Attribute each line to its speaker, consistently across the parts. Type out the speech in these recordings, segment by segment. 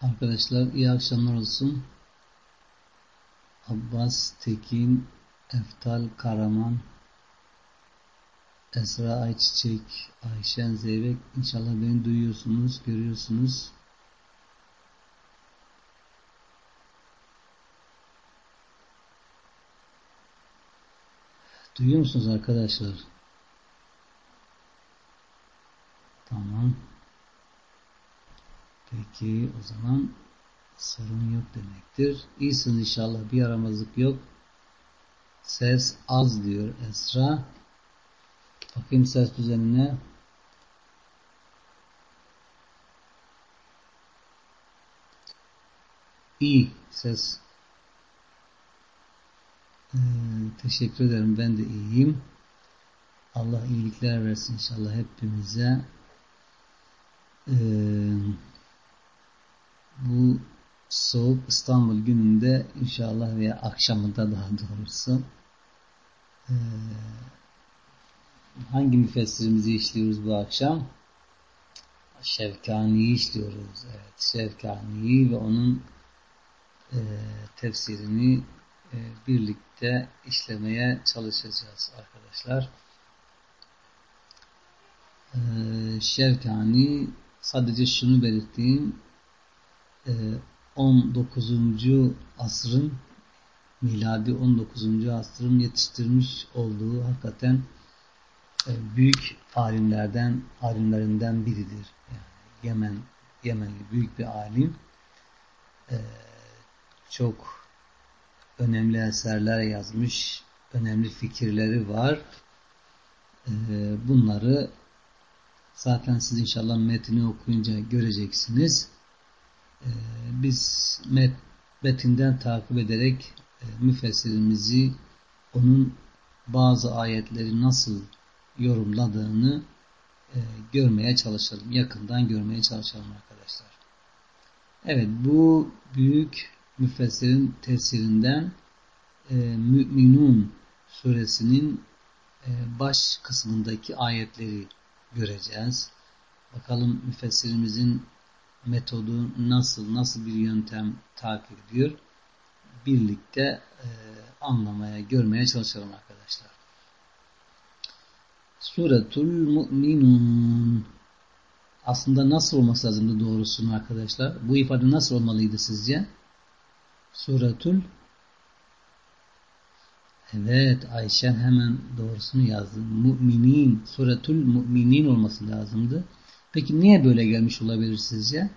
Speaker 1: Arkadaşlar iyi akşamlar olsun. Abbas Tekin, Eftal Karaman, Esra Ayçiçek, Ayşen Zeybek. İnşallah beni duyuyorsunuz, görüyorsunuz. Duyuyor musunuz arkadaşlar? Tamam. Peki o zaman sorun yok demektir. İyisin inşallah bir aramazlık yok. Ses az diyor Esra. Bakayım ses düzenine. İyi ses. Ee, teşekkür ederim. Ben de iyiyim. Allah iyilikler versin inşallah hepimize. Ee, bu soğuk İstanbul gününde inşallah veya akşamında daha doğrusu ee, hangi müfessirimizi işliyoruz bu akşam? Şevkani'yi işliyoruz. Evet, Şevkani'yi ve onun e, tefsirini e, birlikte işlemeye çalışacağız arkadaşlar. E, Şevkani sadece şunu belirteyim 19. E, asrın miladi 19. asrın yetiştirmiş olduğu hakikaten e, büyük alimlerden alimlerinden biridir. Yani Yemen Yemenli büyük bir alim. E, çok önemli eserler yazmış, önemli fikirleri var. Bunları zaten siz inşallah metni okuyunca göreceksiniz. Ee, biz met, metinden takip ederek e, müfessirimizi onun bazı ayetleri nasıl yorumladığını e, görmeye çalışalım. Yakından görmeye çalışalım arkadaşlar. Evet bu büyük müfessirin tefsirinden e, Mü'minun suresinin baş kısmındaki ayetleri göreceğiz. Bakalım müfessirimizin metodu nasıl, nasıl bir yöntem takip ediyor? Birlikte e, anlamaya, görmeye çalışalım arkadaşlar. Suretul Mu'minun aslında nasıl olması lazımdı doğrusunu arkadaşlar? Bu ifade nasıl olmalıydı sizce? Suretul Evet Ayşen hemen doğrusunu yazdı. Müminin, suretul müminin olması lazımdı. Peki niye böyle gelmiş olabilir sizce?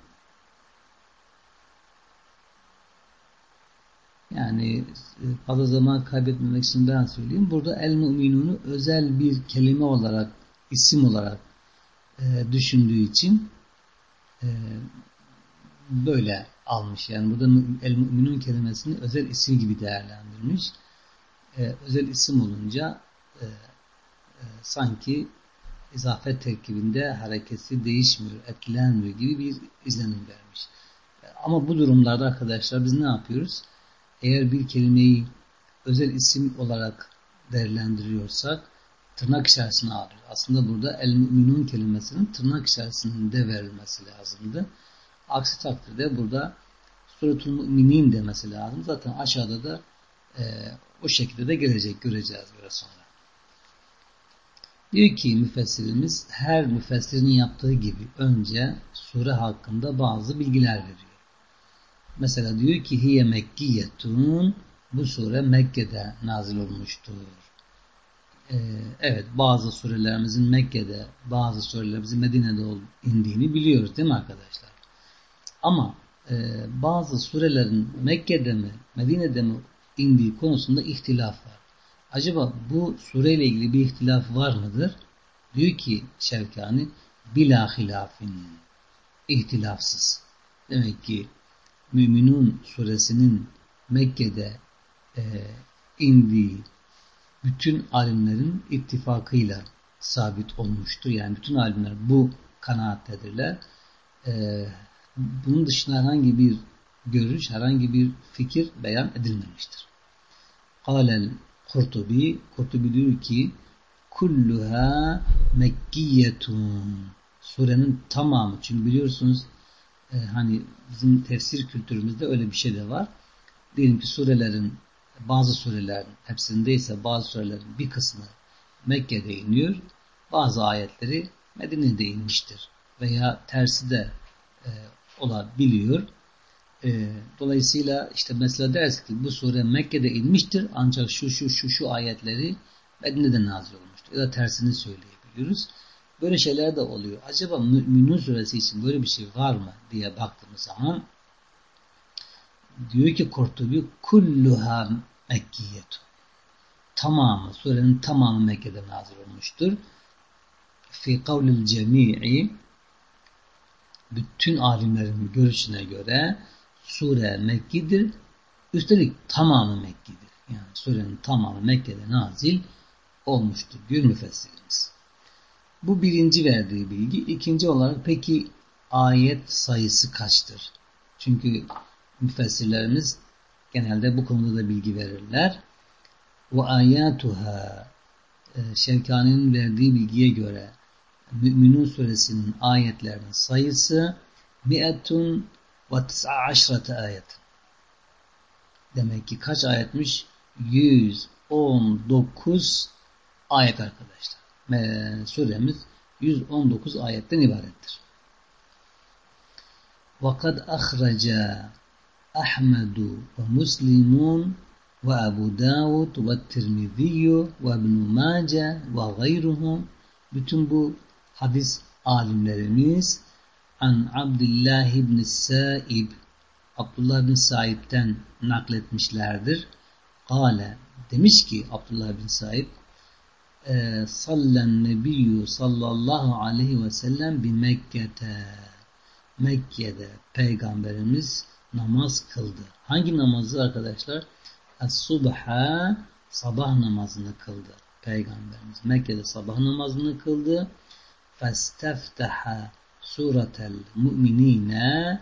Speaker 1: Yani e, fazla zaman kaybetmemek için ben söyleyeyim. Burada el mu'minunu özel bir kelime olarak, isim olarak e, düşündüğü için e, böyle almış. Yani burada el mu'minun kelimesini özel isim gibi değerlendirmiş. E, özel isim olunca e, e, sanki izafet terkibinde hareketi değişmiyor, etkilenmiyor gibi bir izlenim vermiş. Ama bu durumlarda arkadaşlar biz ne yapıyoruz? Eğer bir kelimeyi özel isim olarak değerlendiriyorsak tırnak içerisine alıyor. Aslında burada el müminun kelimesinin tırnak içerisinde verilmesi lazımdı. Aksi takdirde burada suratul müminin demesi lazım. Zaten aşağıda da e, o şekilde de gelecek göreceğiz biraz sonra. Diyor ki müfessirimiz her müfessirin yaptığı gibi önce sure hakkında bazı bilgiler veriyor. Mesela diyor ki hiye mekkiyetun bu sure Mekke'de nazil olmuştur. Ee, evet bazı surelerimizin Mekke'de bazı surelerimizin Medine'de indiğini biliyoruz değil mi arkadaşlar? Ama e, bazı surelerin Mekke'de mi Medine'de mi indiği konusunda ihtilaf var. Acaba bu sureyle ilgili bir ihtilaf var mıdır? Diyor ki Şevkani bila hilafin ihtilafsız. Demek ki Müminun suresinin Mekke'de e, indiği bütün alimlerin ittifakıyla sabit olmuştur. Yani bütün alimler bu kanaattedirler. E, bunun dışında herhangi bir görüş, herhangi bir fikir beyan edilmemiştir. Kâlel Kurtubi, Kurtubi diyor ki kulluha mekkiyetun surenin tamamı çünkü biliyorsunuz e, hani bizim tefsir kültürümüzde öyle bir şey de var. Diyelim ki surelerin bazı surelerin hepsindeyse bazı surelerin bir kısmı Mekke'de iniyor. Bazı ayetleri Medine'de inmiştir. Veya tersi de e, olabiliyor. E, dolayısıyla işte mesela deriz ki bu sure Mekke'de inmiştir ancak şu şu şu şu ayetleri Medine'de nazil olmuştur. Ya da tersini söyleyebiliyoruz. Böyle şeyler de oluyor. Acaba Müminun suresi için böyle bir şey var mı diye baktığımız zaman diyor ki Kurtubi kulluha mekkiyetu. Tamamı, surenin tamamı Mekke'de nazil olmuştur. Fi kavlil cemi'i bütün alimlerin görüşüne göre sure Mekki'dir. Üstelik tamamı Mekki'dir. Yani surenin tamamı Mekke'de nazil olmuştur diyor müfessirimiz. Bu birinci verdiği bilgi. İkinci olarak peki ayet sayısı kaçtır? Çünkü müfessirlerimiz genelde bu konuda da bilgi verirler. Ve ayatuha e, Şevkani'nin verdiği bilgiye göre Müminun suresinin ayetlerinin sayısı mi'etun ve tis'a aşrate ayet. Demek ki kaç ayetmiş? 119 ayet arkadaşlar. Suremiz 119 ayetten ibarettir. وَقَدْ أَخْرَجَ أَحْمَدُ وَمُسْلِمُونَ وَأَبُو دَاوُدْ وَالتِّرْمِذِيُّ وَابْنُ مَاجَةَ وَغَيْرُهُمْ Bütün bu hadis alimlerimiz an Abdullah ibn Saib Abdullah bin Saib'den nakletmişlerdir. Kale demiş ki Abdullah bin Saib e, sallen nebiyyü sallallahu aleyhi ve sellem bi Mekke'te Mekke'de peygamberimiz namaz kıldı. Hangi namazı arkadaşlar? Es-subha sabah namazını kıldı. Peygamberimiz Mekke'de sabah namazını kıldı. Festefteha suretel mu'minine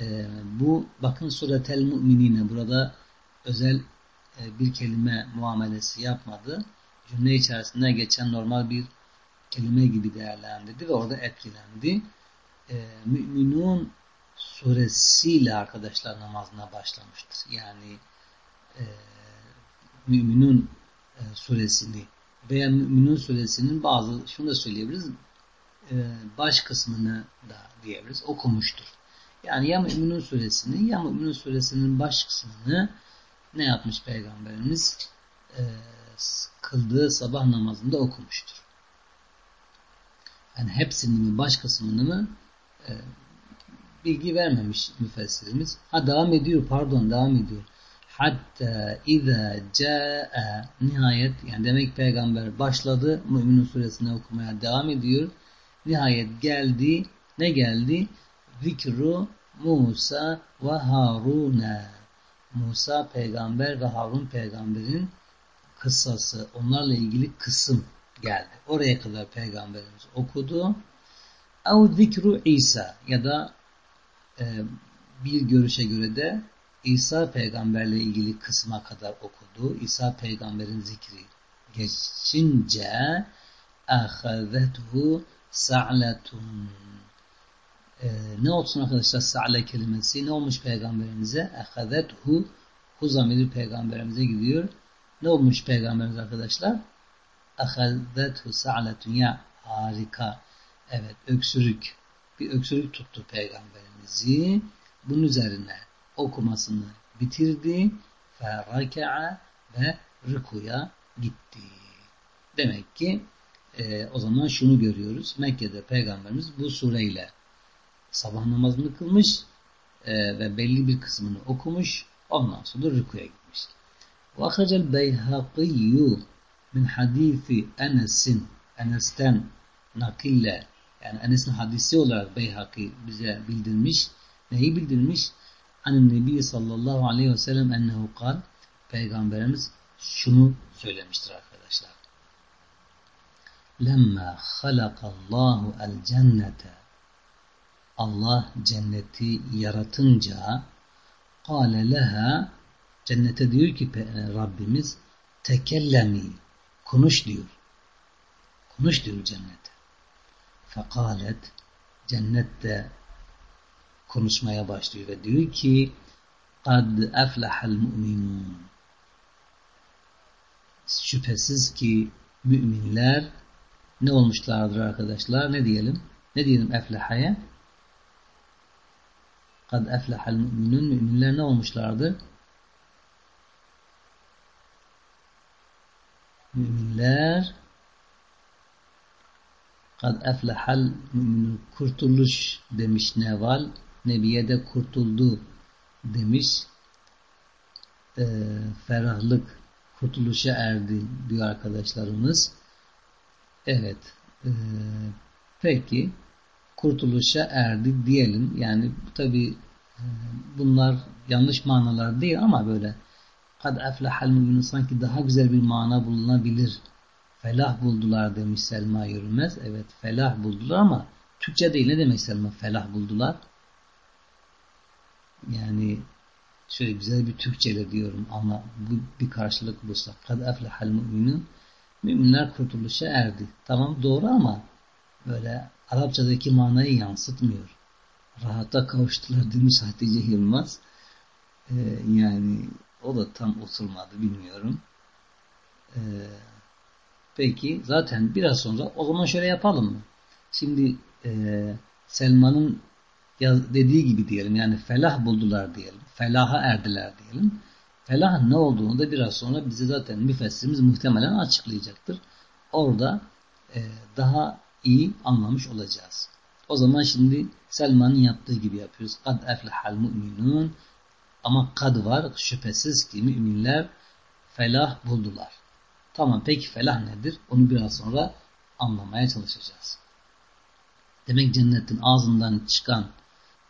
Speaker 1: e, bu bakın suretel mu'minine burada özel e, bir kelime muamelesi yapmadı. Cümle içerisinde geçen normal bir kelime gibi değerlendirdi ve orada etkilendi. E, Müminun suresiyle arkadaşlar namazına başlamıştır. Yani e, Müminun e, suresini veya Müminun suresinin bazı şunu da söyleyebiliriz baş kısmını da diyebiliriz okumuştur. Yani ya Müminun suresini ya Müminun suresinin baş kısmını ne yapmış Peygamberimiz? E, kıldığı sabah namazında okumuştur. Yani hepsini mi baş kısmını mı e, bilgi vermemiş müfessirimiz. Ha devam ediyor pardon devam ediyor. Hatta iza ca'e nihayet yani demek peygamber başladı Müminun suresini okumaya devam ediyor. Nihayet geldi. Ne geldi? Zikru Musa ve Harun'a. Musa peygamber ve Harun peygamberin kıssası, onlarla ilgili kısım geldi. Oraya kadar peygamberimiz okudu. Ev zikru İsa ya da e, bir görüşe göre de İsa peygamberle ilgili kısma kadar okudu. İsa peygamberin zikri geçince ahazethu sa'letun ee, ne olsun arkadaşlar sa'le kelimesi? Ne olmuş peygamberimize? Ahazethu hu zamiri peygamberimize gidiyor. Ne olmuş peygamberimiz arkadaşlar? Ahazethu sa'letun ya harika. Evet öksürük. Bir öksürük tuttu peygamberimizi. Bunun üzerine okumasını bitirdi. Feraka'a ve rükuya gitti. Demek ki e, o zaman şunu görüyoruz. Mekke'de Peygamberimiz bu sureyle sabah namazını kılmış e, ve belli bir kısmını okumuş. Ondan sonra rükuya gitmiş. وَاَخَرَجَ الْبَيْهَقِيُّ min hadisi Enes'in Enes'ten nakille yani Enes'in hadisi olarak Beyhaki bize bildirmiş. Neyi bildirmiş? Hani Nebi sallallahu aleyhi ve sellem ennehu kal Peygamberimiz şunu söylemiştir arkadaşlar. lemma halakallahu el cennete Allah cenneti yaratınca kâle leha cennete diyor ki e, Rabbimiz tekellemi konuş diyor. Konuş diyor cennete. Fekalet cennette konuşmaya başlıyor ve diyor ki kad eflehel mu'minun şüphesiz ki müminler ne olmuşlardır arkadaşlar? Ne diyelim? Ne diyelim eflahaya? Kad eflahal müminun müminler ne olmuşlardır? Müminler kad eflahal müminun kurtuluş demiş Neval. Nebiye de kurtuldu demiş. E, ferahlık kurtuluşa erdi diyor arkadaşlarımız. Evet. E, peki kurtuluşa erdi diyelim. Yani tabi e, bunlar yanlış manalar değil ama böyle kad eflahal müminun sanki daha güzel bir mana bulunabilir. Felah buldular demiş Selma Yürümez. Evet felah buldular ama Türkçe değil ne demek Selma felah buldular? Yani şöyle güzel bir Türkçeyle diyorum ama bu bir karşılık bulsa. Kad eflahal müminun müminler kurtuluşa erdi. Tamam doğru ama böyle Arapçadaki manayı yansıtmıyor. Rahata kavuştular demiş Hatice Yılmaz. Ee, yani o da tam oturmadı bilmiyorum. Ee, peki zaten biraz sonra o zaman şöyle yapalım mı? Şimdi e, Selman'ın dediği gibi diyelim yani felah buldular diyelim. Felaha erdiler diyelim. Felahın ne olduğunu da biraz sonra bize zaten müfessirimiz muhtemelen açıklayacaktır. Orada e, daha iyi anlamış olacağız. O zaman şimdi Selman'ın yaptığı gibi yapıyoruz. Kad eflehal mu'minun ama kad var şüphesiz ki müminler felah buldular. Tamam peki felah nedir? Onu biraz sonra anlamaya çalışacağız. Demek cennetin ağzından çıkan,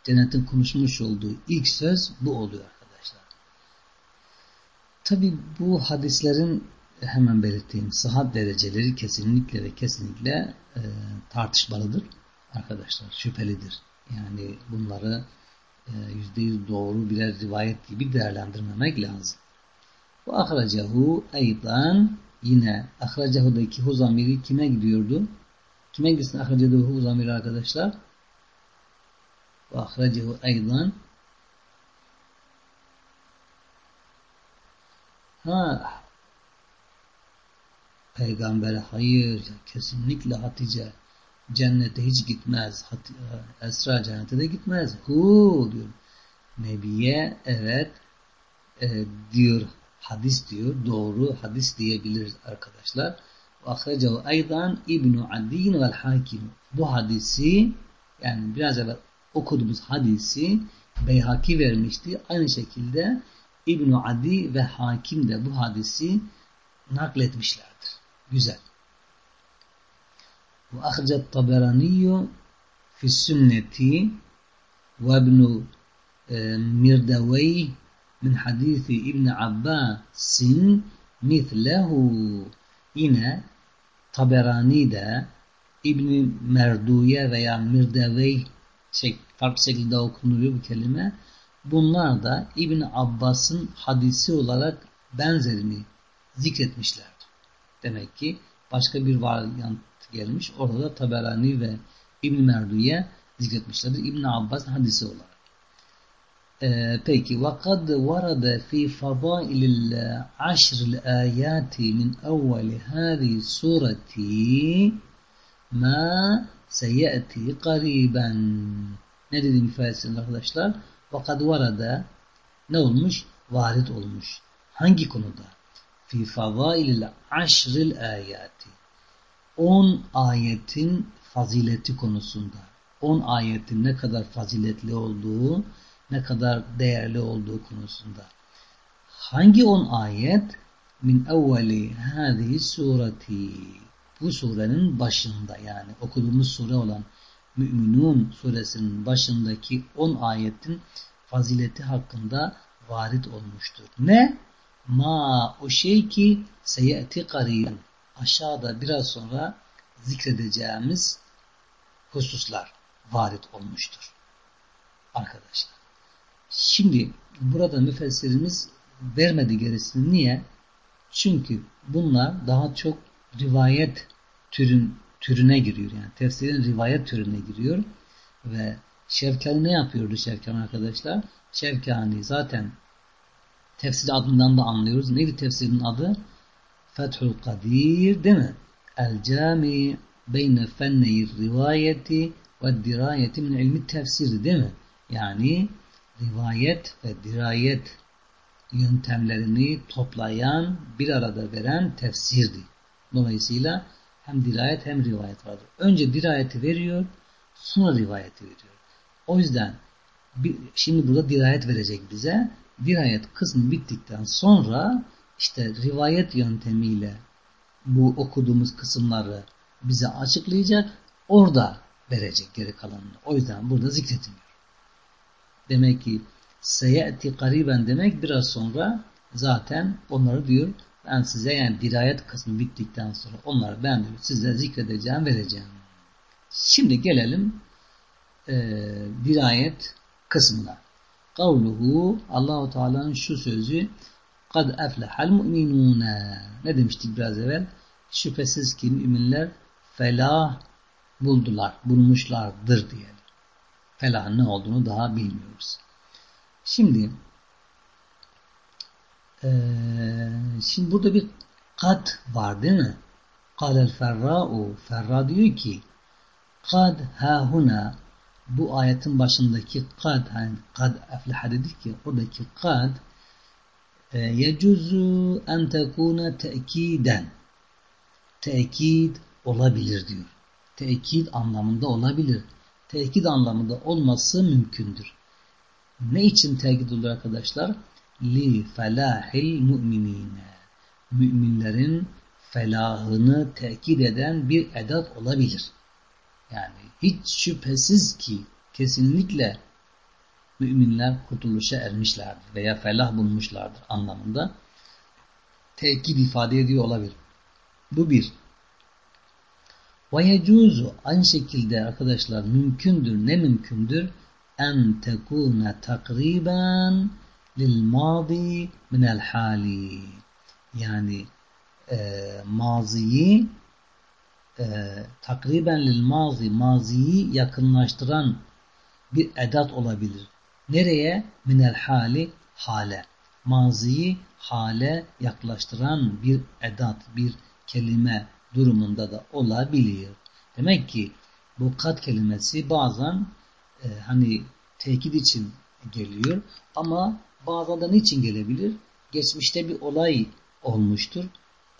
Speaker 1: cennetin konuşmuş olduğu ilk söz bu oluyor. Tabi bu hadislerin hemen belirteyim sıhhat dereceleri kesinlikle ve kesinlikle e, tartışmalıdır arkadaşlar. Şüphelidir. Yani bunları e, yüzde yüz doğru birer rivayet gibi değerlendirmemek lazım. Bu ahracahu aydan yine ahracahu'daki hu zamiri kime gidiyordu? Kime gitsin ahracahu hu zamiri arkadaşlar? Bu ahracahu aydan ha Peygamber'e hayır kesinlikle Hatice cennete hiç gitmez. E, Esra cennete de gitmez. Hu diyor. Nebiye evet e, diyor hadis diyor. Doğru hadis diyebiliriz arkadaşlar. Ahrecehu aydan İbn-i Adin vel Hakim. Bu hadisi yani biraz evvel okuduğumuz hadisi Beyhaki vermişti. Aynı şekilde İbn-i Adi ve Hakim de bu hadisi nakletmişlerdir. Güzel. Ve ahcet taberaniyu fi sünneti ve ibnu e, mirdevey min hadisi İbn Abbas'in mithlehu yine Taberani de İbn Merduye veya Mirdevey şey, farklı şekilde okunuyor bu kelime. Bunlar da İbn Abbas'ın hadisi olarak benzerini zikretmişlerdi. Demek ki başka bir varyant gelmiş. Orada da Taberani ve İbn Merdu'ya zikretmişlerdir. İbn Abbas'ın hadisi olarak. Ee, peki vakad varada fi fadailil ashril ayati min evvel hadi sureti ma seyati qariben. Ne dedim ifadesinde arkadaşlar? Fakat varada ne olmuş? Varit olmuş. Hangi konuda? Fi favailil aşril ayati. 10 ayetin fazileti konusunda. 10 ayetin ne kadar faziletli olduğu, ne kadar değerli olduğu konusunda. Hangi 10 ayet? Min evveli hâzihi sureti. Bu surenin başında yani okuduğumuz sure olan Müminun suresinin başındaki 10 ayetin fazileti hakkında varit olmuştur. Ne? ma o şey ki seyeti kariyen aşağıda biraz sonra zikredeceğimiz hususlar varit olmuştur. Arkadaşlar. Şimdi burada müfessirimiz vermedi gerisini. Niye? Çünkü bunlar daha çok rivayet türün, türüne giriyor. Yani tefsirin rivayet türüne giriyor ve Şevkani ne yapıyordu Şevkani arkadaşlar? Şevkani zaten tefsir adından da anlıyoruz. Neydi tefsirin adı? Fethül Kadir değil mi? El Cami beyne fenneyi rivayeti ve dirayeti min ilmi tefsiri değil mi? Yani rivayet ve dirayet yöntemlerini toplayan, bir arada veren tefsirdi. Dolayısıyla hem dirayet hem rivayet vardır. Önce dirayeti veriyor, sonra rivayeti veriyor. O yüzden şimdi burada dirayet verecek bize. Dirayet kısmı bittikten sonra işte rivayet yöntemiyle bu okuduğumuz kısımları bize açıklayacak. Orada verecek geri kalanını. O yüzden burada zikretmiyor. Demek ki seyeti kariben demek biraz sonra zaten onları diyor ben size yani dirayet kısmı bittikten sonra onları ben diyor, size zikredeceğim vereceğim. Şimdi gelelim e, dirayet kısmına. Kavluhu Allahu Teala'nın şu sözü kad eflehal mu'minune ne demiştik biraz evvel? Şüphesiz ki müminler felah buldular, bulmuşlardır diyelim. Felahın ne olduğunu daha bilmiyoruz. Şimdi ee, şimdi burada bir kad var değil mi? Kâlel ferra'u Ferra diyor ki kad hahuna bu ayetin başındaki kad hani kad efleha dedik ki oradaki kad e, yecuzu en tekune tekiden tekid olabilir diyor. Tekid anlamında olabilir. Tekid anlamında olması mümkündür. Ne için tekid olur arkadaşlar? Li felahil mu'minine. Müminlerin felahını tekid eden bir edat olabilir. Yani hiç şüphesiz ki kesinlikle müminler kurtuluşa ermişlerdir veya felah bulmuşlardır anlamında tekit ifade ediyor olabilir. Bu bir. Ve yecuzu aynı şekilde arkadaşlar mümkündür ne mümkündür? En tekune takriben madi minel hali. Yani e, maziyi e, takriben lil mazi maziyi yakınlaştıran bir edat olabilir. Nereye? Minel hali hale. Maziyi hale yaklaştıran bir edat, bir kelime durumunda da olabilir. Demek ki bu kat kelimesi bazen e, hani tekit için geliyor ama bazen de niçin gelebilir? Geçmişte bir olay olmuştur.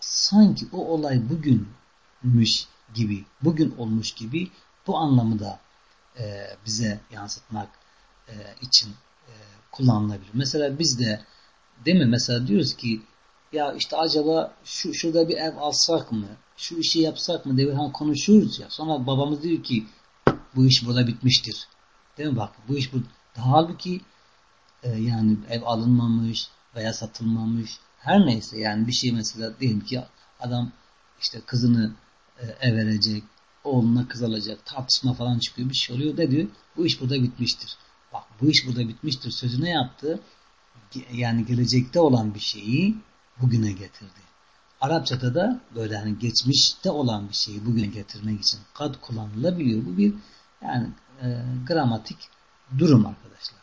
Speaker 1: Sanki o olay bugünmüş gibi, bugün olmuş gibi bu anlamı da e, bize yansıtmak e, için e, kullanılabilir. Mesela biz de değil mi? Mesela diyoruz ki ya işte acaba şu şurada bir ev alsak mı? Şu işi yapsak mı hani konuşuyoruz ya. Sonra babamız diyor ki bu iş burada bitmiştir. Değil mi? Bak bu iş bu. Halbuki e, yani ev alınmamış veya satılmamış her neyse yani bir şey mesela diyelim ki adam işte kızını e, ev verecek, oğluna kız alacak, tartışma falan çıkıyor, bir şey oluyor. Ne diyor? Bu iş burada bitmiştir. Bak bu iş burada bitmiştir sözüne yaptı. Yani gelecekte olan bir şeyi bugüne getirdi. Arapçada da böyle hani geçmişte olan bir şeyi bugüne getirmek için kad kullanılabiliyor. Bu bir yani e, gramatik durum arkadaşlar.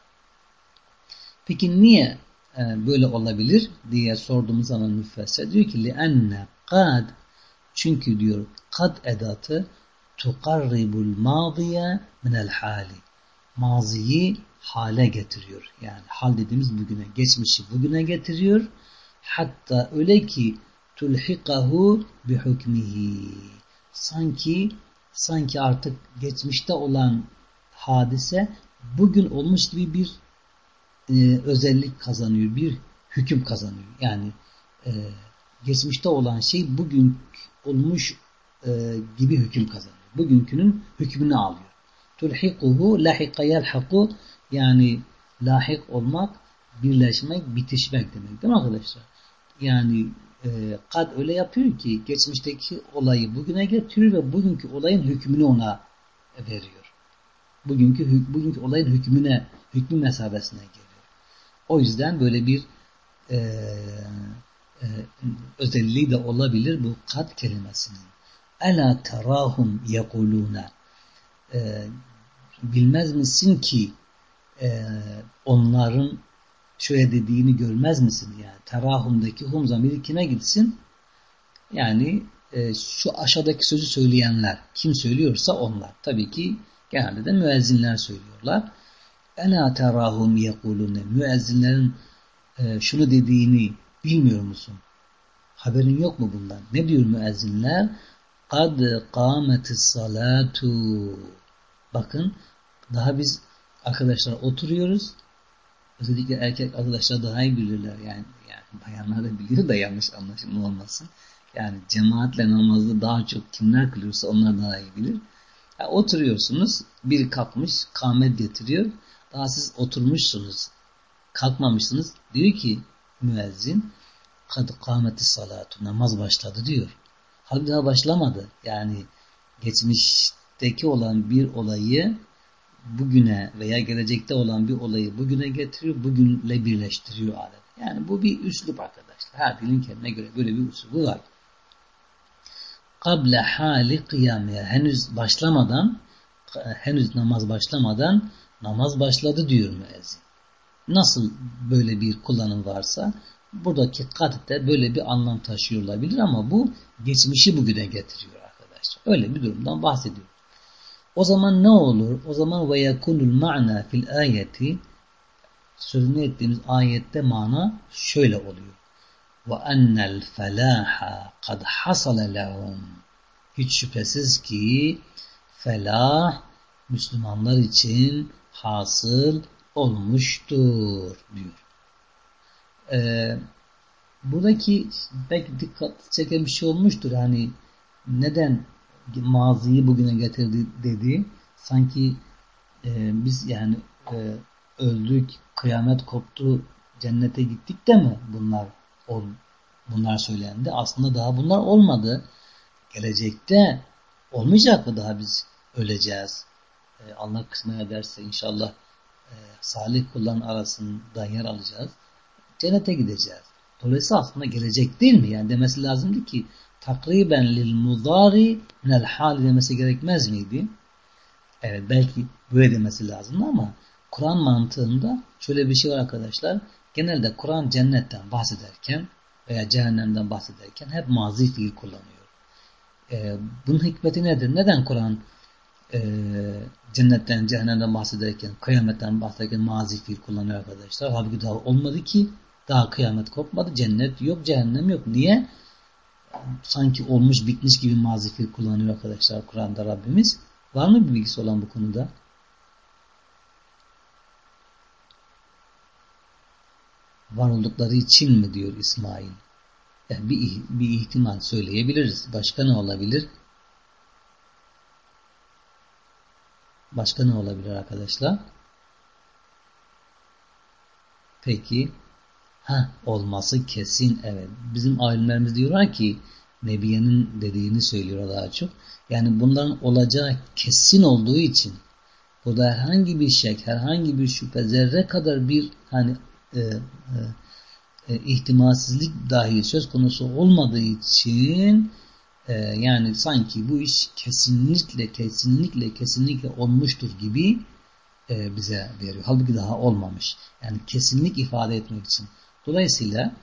Speaker 1: Peki niye e, böyle olabilir diye sorduğumuz zaman müfessir diyor ki لِأَنَّ kad çünkü diyor kad edatı tukarribul maziye minel hali. Maziyi hale getiriyor. Yani hal dediğimiz bugüne, geçmişi bugüne getiriyor. Hatta öyle ki tulhikahu bi hükmihi. Sanki sanki artık geçmişte olan hadise bugün olmuş gibi bir e, özellik kazanıyor, bir hüküm kazanıyor. Yani e, geçmişte olan şey bugün olmuş e, gibi hüküm kazanıyor. Bugünkünün hükmünü alıyor. Tulhikuhu lahika yelhaku yani lahik olmak, birleşmek, bitişmek demek değil mi arkadaşlar? Yani e, kad öyle yapıyor ki geçmişteki olayı bugüne getiriyor ve bugünkü olayın hükmünü ona veriyor. Bugünkü bugünkü olayın hükmüne, hükmü mesabesine geliyor. O yüzden böyle bir e, e, özelliği de olabilir bu kat kelimesinin. Ela terahum yekuluna. E, bilmez misin ki e, onların şöyle dediğini görmez misin? Yani terahumdaki hum zamiri kime gitsin? Yani e, şu aşağıdaki sözü söyleyenler kim söylüyorsa onlar. Tabii ki genelde de müezzinler söylüyorlar. Ela terahum yekulune müezzinlerin e, şunu dediğini bilmiyor musun? Haberin yok mu bundan? Ne diyor müezzinler? Kad kâmetis salatu. Bakın daha biz arkadaşlar oturuyoruz. Özellikle erkek arkadaşlar daha iyi bilirler. Yani, yani bayanlar da biliyor da yanlış anlaşılma olmasın. Yani cemaatle namazı daha çok kimler kılıyorsa onlar daha iyi bilir. Yani oturuyorsunuz, bir kalkmış, kâmet getiriyor. Daha siz oturmuşsunuz, kalkmamışsınız. Diyor ki müezzin, kad kâmeti salatu, namaz başladı diyor. Halbuki daha başlamadı. Yani geçmişteki olan bir olayı bugüne veya gelecekte olan bir olayı bugüne getiriyor, bugünle birleştiriyor adet. Yani bu bir üslup arkadaşlar. Her dilin kendine göre böyle bir üslubu var. Kable hali kıyameye henüz başlamadan henüz namaz başlamadan namaz başladı diyor müezzin. Nasıl böyle bir kullanım varsa buradaki kat de böyle bir anlam taşıyor olabilir ama bu geçmişi bugüne getiriyor arkadaşlar. Öyle bir durumdan bahsediyor. O zaman ne olur? O zaman ve yekunul ma'na fil ayeti sözünü ettiğimiz ayette mana şöyle oluyor. Ve ennel felaha kad hasale lehum. Hiç şüphesiz ki felah Müslümanlar için hasıl olmuştur diyor. Ee, buradaki belki dikkat çeken bir şey olmuştur. Hani neden maziyi bugüne getirdi dedi. Sanki e, biz yani e, öldük, kıyamet koptu, cennete gittik de mi bunlar ol, bunlar söylendi. Aslında daha bunlar olmadı. Gelecekte olmayacak mı daha biz öleceğiz? E, Allah kısmına ederse inşallah e, salih kulların arasında yer alacağız. Cennete gideceğiz. Dolayısıyla aslında gelecek değil mi? Yani demesi lazımdı ki takriben lil mudari minel hali demesi gerekmez miydi? Evet belki böyle demesi lazım ama Kur'an mantığında şöyle bir şey var arkadaşlar. Genelde Kur'an cennetten bahsederken veya cehennemden bahsederken hep mazi fiil kullanıyor. Ee, bunun hikmeti nedir? Neden Kur'an e, cennetten, cehennemden bahsederken, kıyametten bahsederken mazi fiil kullanıyor arkadaşlar? Halbuki daha olmadı ki daha kıyamet kopmadı. Cennet yok, cehennem yok. Niye? sanki olmuş bitmiş gibi mazi fiil kullanıyor arkadaşlar Kur'an'da Rabbimiz. Var mı bir bilgisi olan bu konuda? Var oldukları için mi diyor İsmail? Yani bir, bir ihtimal söyleyebiliriz. Başka ne olabilir? Başka ne olabilir arkadaşlar? Peki Ha olması kesin evet. Bizim alimlerimiz diyorlar ki Nebiye'nin dediğini söylüyor daha çok. Yani bunların olacağı kesin olduğu için burada herhangi bir şek, herhangi bir şüphe, zerre kadar bir hani e, e, e, ihtimalsizlik dahi söz konusu olmadığı için e, yani sanki bu iş kesinlikle kesinlikle kesinlikle olmuştur gibi e, bize veriyor. Halbuki daha olmamış. Yani kesinlik ifade etmek için. Dolayısıyla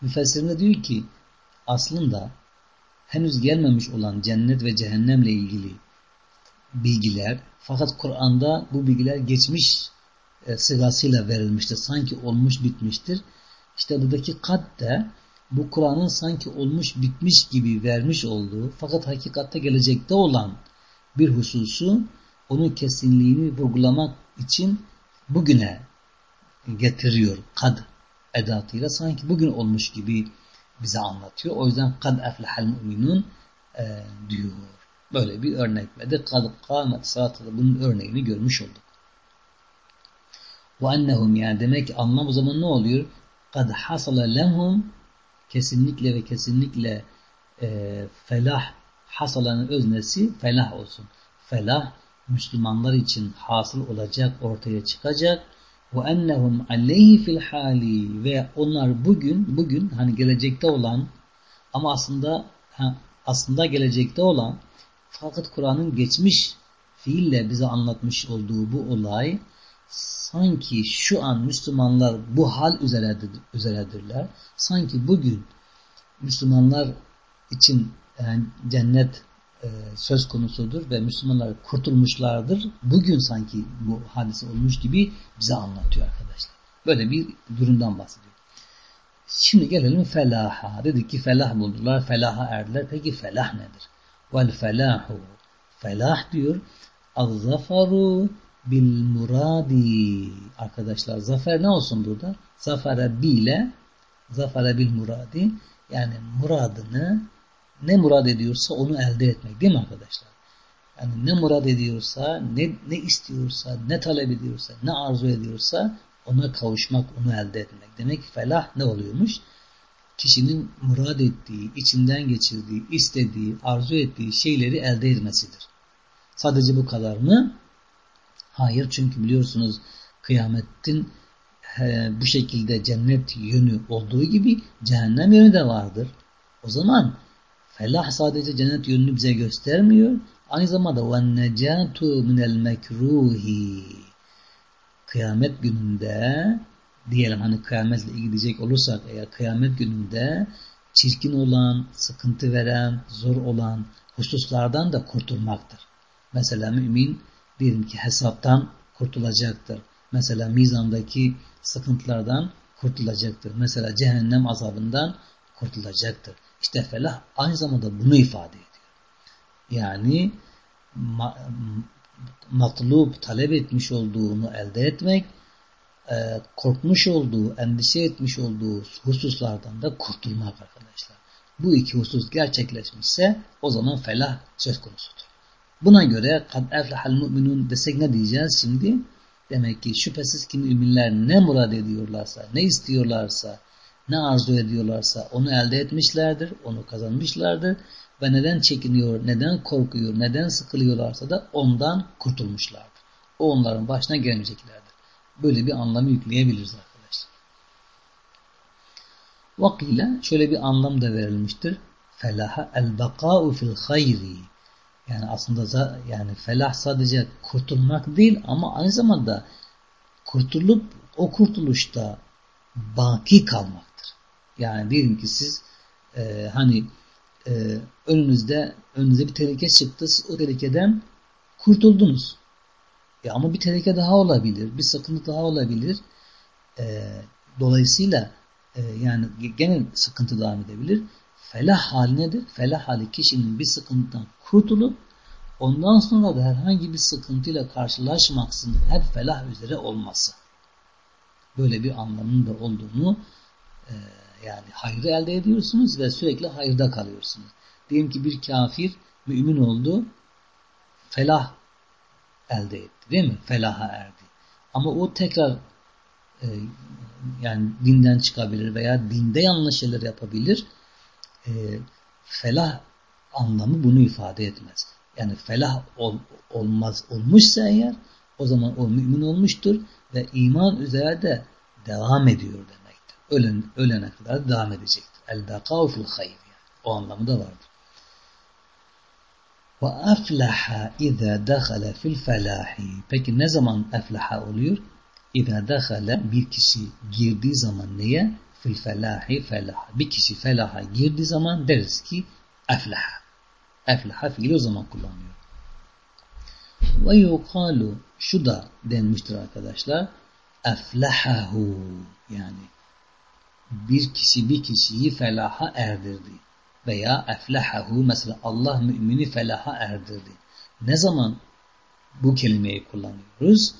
Speaker 1: müfessirinde diyor ki aslında henüz gelmemiş olan cennet ve cehennemle ilgili bilgiler fakat Kur'an'da bu bilgiler geçmiş e, sırasıyla verilmiştir. Sanki olmuş bitmiştir. İşte buradaki kat de bu Kur'an'ın sanki olmuş bitmiş gibi vermiş olduğu fakat hakikatte gelecekte olan bir hususu onun kesinliğini vurgulamak için bugüne getiriyor. Kad edatıyla sanki bugün olmuş gibi bize anlatıyor. O yüzden kad eflehal mu'minun e, diyor. Böyle bir örnek ve de kad kâmet salatada bunun örneğini görmüş olduk. Ve ennehum yani demek ki anlam o zaman ne oluyor? Kad hasala lehum kesinlikle ve kesinlikle e, felah hasalanın öznesi felah olsun. Felah Müslümanlar için hasıl olacak, ortaya çıkacak ve ennehum aleyhi fil hali ve onlar bugün bugün hani gelecekte olan ama aslında ha, aslında gelecekte olan fakat Kur'an'ın geçmiş fiille bize anlatmış olduğu bu olay sanki şu an Müslümanlar bu hal üzeredir, üzeredirler. Sanki bugün Müslümanlar için yani cennet e, söz konusudur ve Müslümanlar kurtulmuşlardır. Bugün sanki bu hadise olmuş gibi bize anlatıyor arkadaşlar. Böyle bir durumdan bahsediyor. Şimdi gelelim felaha. Dedik ki felah buldular, felaha erdiler. Peki felah nedir? Vel felahu. Felah diyor. Az-zafaru bil muradi. Arkadaşlar zafer ne olsun burada? Zafere bile zafere bil muradi yani muradını ne murad ediyorsa onu elde etmek değil mi arkadaşlar? Yani ne murad ediyorsa, ne, ne istiyorsa, ne talep ediyorsa, ne arzu ediyorsa ona kavuşmak, onu elde etmek. Demek ki felah ne oluyormuş? Kişinin murad ettiği, içinden geçirdiği, istediği, arzu ettiği şeyleri elde etmesidir. Sadece bu kadar mı? Hayır çünkü biliyorsunuz kıyametin he, bu şekilde cennet yönü olduğu gibi cehennem yönü de vardır. O zaman felah sadece cennet yönünü bize göstermiyor. Aynı zamanda وَالنَّجَاتُ مِنَ الْمَكْرُوهِ Kıyamet gününde diyelim hani kıyametle ilgili diyecek olursak eğer kıyamet gününde çirkin olan, sıkıntı veren, zor olan hususlardan da kurtulmaktır. Mesela mümin diyelim ki hesaptan kurtulacaktır. Mesela mizandaki sıkıntılardan kurtulacaktır. Mesela cehennem azabından kurtulacaktır. İşte felah aynı zamanda bunu ifade ediyor. Yani ma matlub talep etmiş olduğunu elde etmek, e, korkmuş olduğu, endişe etmiş olduğu hususlardan da kurtulmak arkadaşlar. Bu iki husus gerçekleşmişse o zaman felah söz konusudur. Buna göre kad eflahal mu'minun desek ne diyeceğiz şimdi? Demek ki şüphesiz ki müminler ne murad ediyorlarsa, ne istiyorlarsa, ne arzu ediyorlarsa onu elde etmişlerdir, onu kazanmışlardır ve neden çekiniyor, neden korkuyor, neden sıkılıyorlarsa da ondan kurtulmuşlardır. O onların başına gelmeyeceklerdir. Böyle bir anlamı yükleyebiliriz arkadaşlar. Vakile şöyle bir anlam da verilmiştir. Felaha el baka'u fil hayri yani aslında yani felah sadece kurtulmak değil ama aynı zamanda kurtulup o kurtuluşta baki kalmaktır. Yani diyelim ki siz e, hani e, önünüzde önünüze bir tehlike çıktı. o tehlikeden kurtuldunuz. Ya ama bir tehlike daha olabilir. Bir sıkıntı daha olabilir. E, dolayısıyla e, yani gene sıkıntı devam edebilir. Felah hali nedir? Felah hali kişinin bir sıkıntıdan kurtulup ondan sonra da herhangi bir sıkıntıyla karşılaşmaksın hep felah üzere olması. Böyle bir anlamının da olduğunu e, yani hayrı elde ediyorsunuz ve sürekli hayırda kalıyorsunuz. Diyelim ki bir kafir mümin oldu felah elde etti değil mi? Felaha erdi. Ama o tekrar e, yani dinden çıkabilir veya dinde yanlış şeyler yapabilir. E, felah anlamı bunu ifade etmez. Yani felah ol, olmaz olmuşsa eğer o zaman o mümin olmuştur ve iman üzere de devam ediyor demektir. Ölen, ölene kadar devam edecektir. El bekâ fil hayr yani. O anlamı da vardır. Ve aflaha izâ dehale fil felahi. Peki ne zaman eflaha oluyor? İzâ dehale bir kişi girdiği zaman neye? Fil felahi felaha. Bir kişi felaha girdiği zaman deriz ki eflaha. Eflaha fiili o zaman kullanılıyor. Ve yukalu şu da denmiştir arkadaşlar. Eflahahu yani bir kişi bir kişiyi felaha erdirdi. Veya eflahahu mesela Allah mümini felaha erdirdi. Ne zaman bu kelimeyi kullanıyoruz?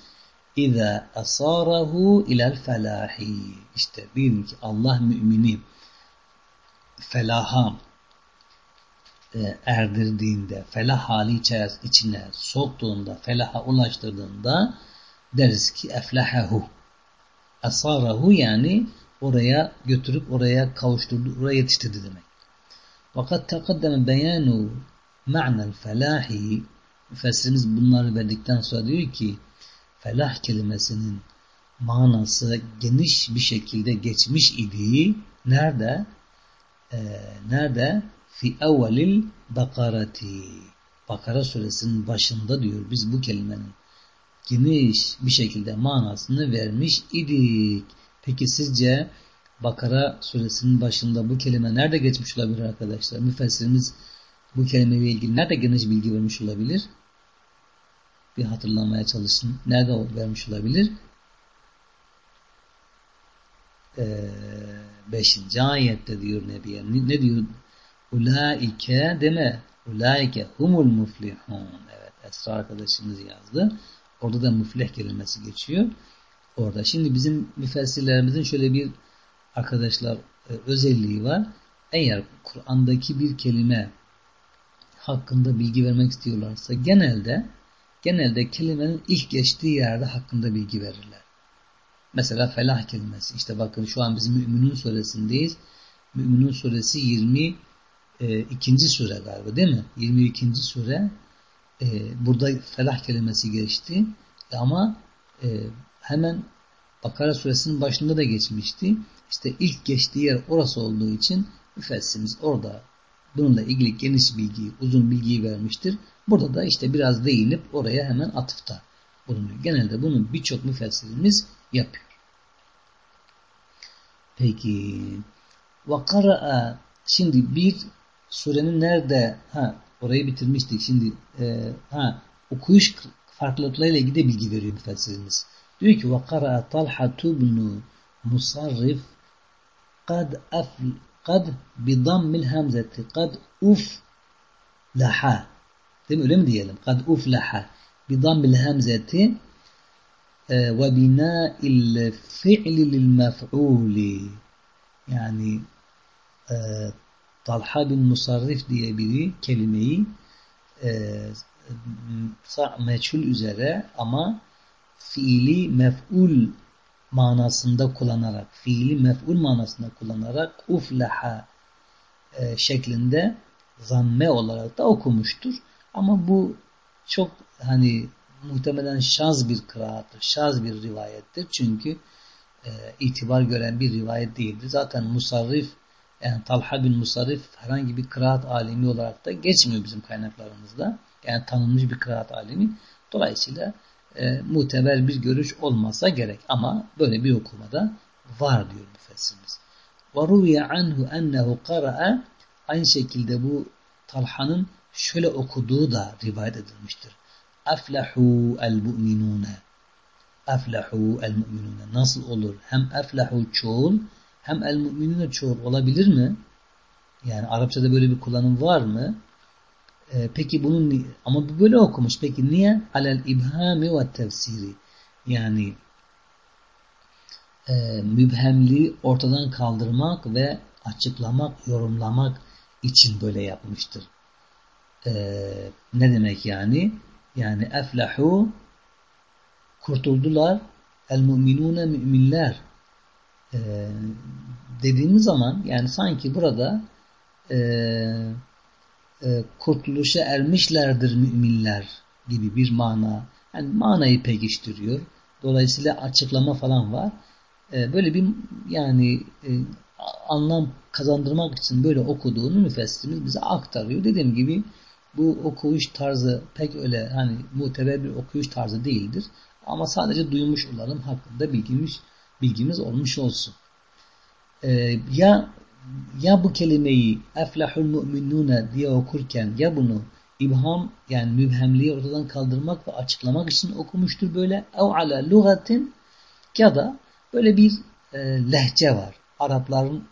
Speaker 1: İza asarahu ilel felahi. İşte bilin ki Allah mümini felaha e, erdirdiğinde, felah hali içine soktuğunda, felaha ulaştırdığında deriz ki eflehehu. Asarahu yani oraya götürüp oraya kavuşturdu, oraya yetiştirdi demek. Fakat takaddeme beyanu ma'nel felahi müfessirimiz bunları verdikten sonra diyor ki felah kelimesinin manası geniş bir şekilde geçmiş idi. Nerede? Ee, nerede? fi evvelil bakarati Bakara suresinin başında diyor biz bu kelimenin geniş bir şekilde manasını vermiş idik. Peki sizce Bakara suresinin başında bu kelime nerede geçmiş olabilir arkadaşlar? Müfessirimiz bu kelimeyle ilgili nerede geniş bilgi vermiş olabilir? Bir hatırlamaya çalışın. Nerede vermiş olabilir? Ee, beşinci ayette diyor Nebiye. Ne diyor? Ulaike deme. Ulaike humul muflihun. Evet Esra arkadaşımız yazdı. Orada da müflih kelimesi geçiyor. Orada. Şimdi bizim müfessirlerimizin şöyle bir arkadaşlar e, özelliği var. Eğer Kur'an'daki bir kelime hakkında bilgi vermek istiyorlarsa genelde genelde kelimenin ilk geçtiği yerde hakkında bilgi verirler. Mesela felah kelimesi. İşte bakın şu an biz Müminun suresindeyiz. Müminun suresi 22. E, sure galiba değil mi? 22. sure e, burada felah kelimesi geçti. Ama e, hemen Bakara suresinin başında da geçmişti. İşte ilk geçtiği yer orası olduğu için müfessimiz orada bununla ilgili geniş bilgiyi, uzun bilgiyi vermiştir. Burada da işte biraz değinip oraya hemen atıfta bulunuyor. Genelde bunu birçok müfessirimiz yapıyor. Peki vakara şimdi bir surenin nerede ha orayı bitirmiştik şimdi e, ha okuyuş farklılıklarıyla ilgili bilgi veriyor müfessirimiz. Diyor ki vakara talhatu ibn musarrif kad قد بضم الهمزة قد أوف لحا تم قلم ديالم قد أوف لحا بضم الهمزة آه، وبناء الفعل للمفعول. يعني آه، طلحة بن مصرف دي بيدي كلمي آه، صع ما تشل أزرع أما فعلي مفعول manasında kullanarak, fiili mef'ul manasında kullanarak uflaha e, şeklinde zamme olarak da okumuştur. Ama bu çok hani muhtemelen şaz bir kıraattır, şaz bir rivayettir. Çünkü e, itibar gören bir rivayet değildir. Zaten Musarrif yani Talha bin Musarrif herhangi bir kıraat alimi olarak da geçmiyor bizim kaynaklarımızda. Yani tanınmış bir kıraat alimi. Dolayısıyla e, muteber bir görüş olmasa gerek. Ama böyle bir okumada var diyor müfessirimiz. وَرُوِيَ عَنْهُ اَنَّهُ قَرَأَ Aynı şekilde bu Talha'nın şöyle okuduğu da rivayet edilmiştir. Aflahu el mu'minune. Aflahu el mu'minune. Nasıl olur? Hem aflahu çoğul hem el mu'minune çoğul olabilir mi? Yani Arapçada böyle bir kullanım var mı? Ee, peki bunun ama bu böyle okumuş. Peki niye? Alel ibhami ve tefsiri. Yani e, mübhemliği ortadan kaldırmak ve açıklamak, yorumlamak için böyle yapmıştır. Ee, ne demek yani? Yani eflahu kurtuldular el mu'minune müminler ee, dediğimiz zaman yani sanki burada e, e, kurtuluşa ermişlerdir müminler gibi bir mana. Yani manayı pekiştiriyor. Dolayısıyla açıklama falan var. E, böyle bir yani e, anlam kazandırmak için böyle okuduğunu müfessirimiz bize aktarıyor. Dediğim gibi bu okuyuş tarzı pek öyle hani muteber bir okuyuş tarzı değildir. Ama sadece duymuş olalım hakkında bilgimiz, bilgimiz olmuş olsun. Ee, ya ya bu kelimeyi eflahul mu'minune diye okurken ya bunu ibham yani mübhemliği ortadan kaldırmak ve açıklamak için okumuştur böyle ev ala lugatin ya da böyle bir e, lehçe var. Arapların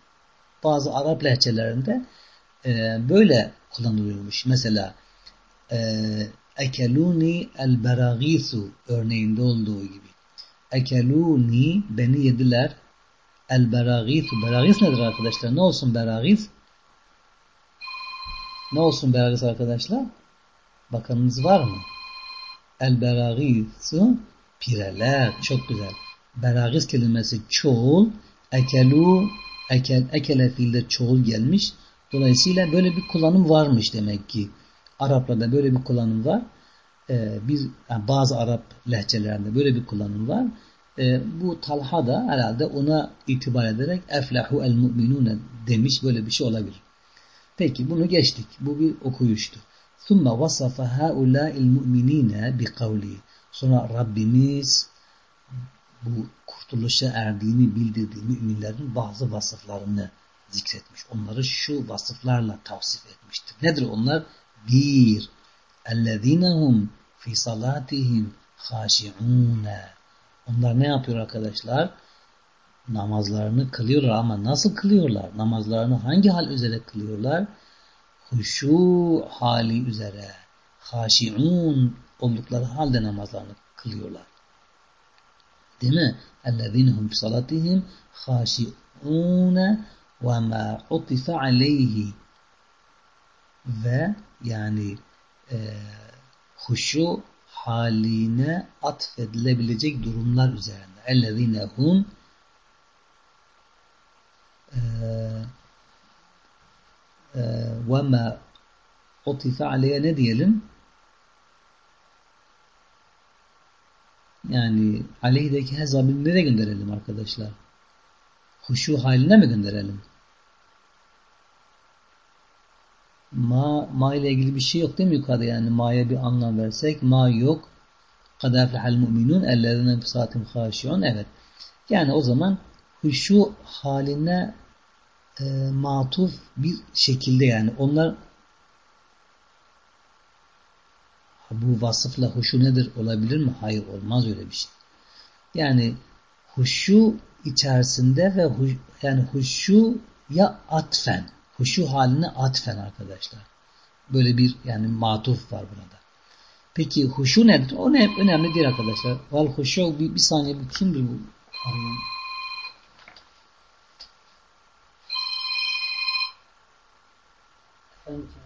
Speaker 1: bazı Arap lehçelerinde e, böyle kullanılıyormuş. Mesela e, ekeluni el beragisu örneğinde olduğu gibi. Ekeluni beni yediler el beragisu. Beragis nedir arkadaşlar? Ne olsun beragis? Ne olsun beragis arkadaşlar? Bakanınız var mı? El beragisu pireler. Çok güzel. Beragis kelimesi çoğul. Ekelu ekel, ekele fiilde çoğul gelmiş. Dolayısıyla böyle bir kullanım varmış demek ki. Araplarda böyle bir kullanım var. Ee, bir yani bazı Arap lehçelerinde böyle bir kullanım var Ee, bu Talha da herhalde ona itibar ederek eflahu el mu'minune demiş böyle bir şey olabilir. Peki bunu geçtik. Bu bir okuyuştu. ثُمَّ وَصَفَ هَؤُلَاءِ الْمُؤْمِنِينَ بِقَوْلِهِ Sonra Rabbimiz bu kurtuluşa erdiğini bildirdiği müminlerin bazı vasıflarını zikretmiş. Onları şu vasıflarla tavsif etmiştir. Nedir onlar? Bir, اَلَّذ۪ينَهُمْ fi salatihim haşi'ûne. Onlar ne yapıyor arkadaşlar? Namazlarını kılıyorlar ama nasıl kılıyorlar? Namazlarını hangi hal üzere kılıyorlar? Huşu hali üzere. Haşi'un oldukları halde namazlarını kılıyorlar. Değil mi? اَلَّذ۪ينَ هُمْ salatihim haşi'ûne ve ma utife aleyhi ve yani e, huşu haline atfedilebilecek durumlar üzerinde. اَلَّذ۪ينَ هُمْ وَمَا otife aleyhe ne diyelim? Yani aleyhideki hezabını nereye gönderelim arkadaşlar? Huşu haline mi gönderelim? Ma, ma ile ilgili bir şey yok değil mi yukarıda yani? Ma'ya bir anlam versek. Ma yok. Kadaflehel mu'minun ellerine fisatim haşiyon. Evet. Yani o zaman huşu haline e, matuf bir şekilde yani onlar bu vasıfla huşu nedir olabilir mi? Hayır olmaz öyle bir şey. Yani huşu içerisinde ve huş, yani huşu ya atfen huşu haline atfen arkadaşlar. Böyle bir yani matuf var burada. Peki huşu nedir? O ne önemli değil arkadaşlar. Val huşu bir, bir saniye bu kimdir bu? Arıyorum. Efendim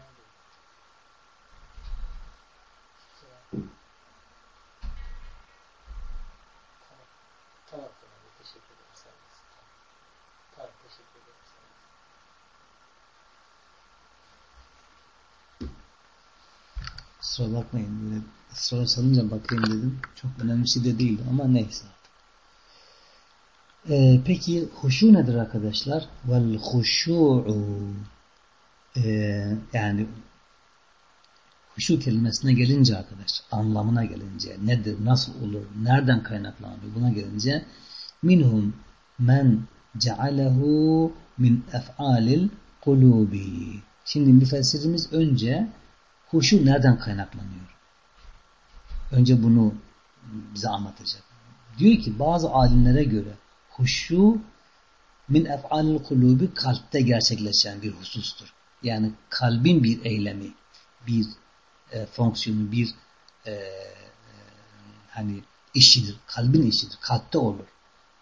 Speaker 1: Kusura bakmayın. Israr salınca bakayım dedim. Çok önemli şey de değil ama neyse. Ee, peki huşu nedir arkadaşlar? Vel huşu'u ee, yani huşu kelimesine gelince arkadaş anlamına gelince nedir, nasıl olur, nereden kaynaklanıyor buna gelince minhum men cealehu min ef'alil kulubi şimdi müfessirimiz önce huşu nereden kaynaklanıyor? Önce bunu bize anlatacak. Diyor ki bazı alimlere göre huşu min ef'alil kulubi kalpte gerçekleşen bir husustur. Yani kalbin bir eylemi, bir e, fonksiyonu, bir e, e, hani işidir. Kalbin işidir. Kalpte olur.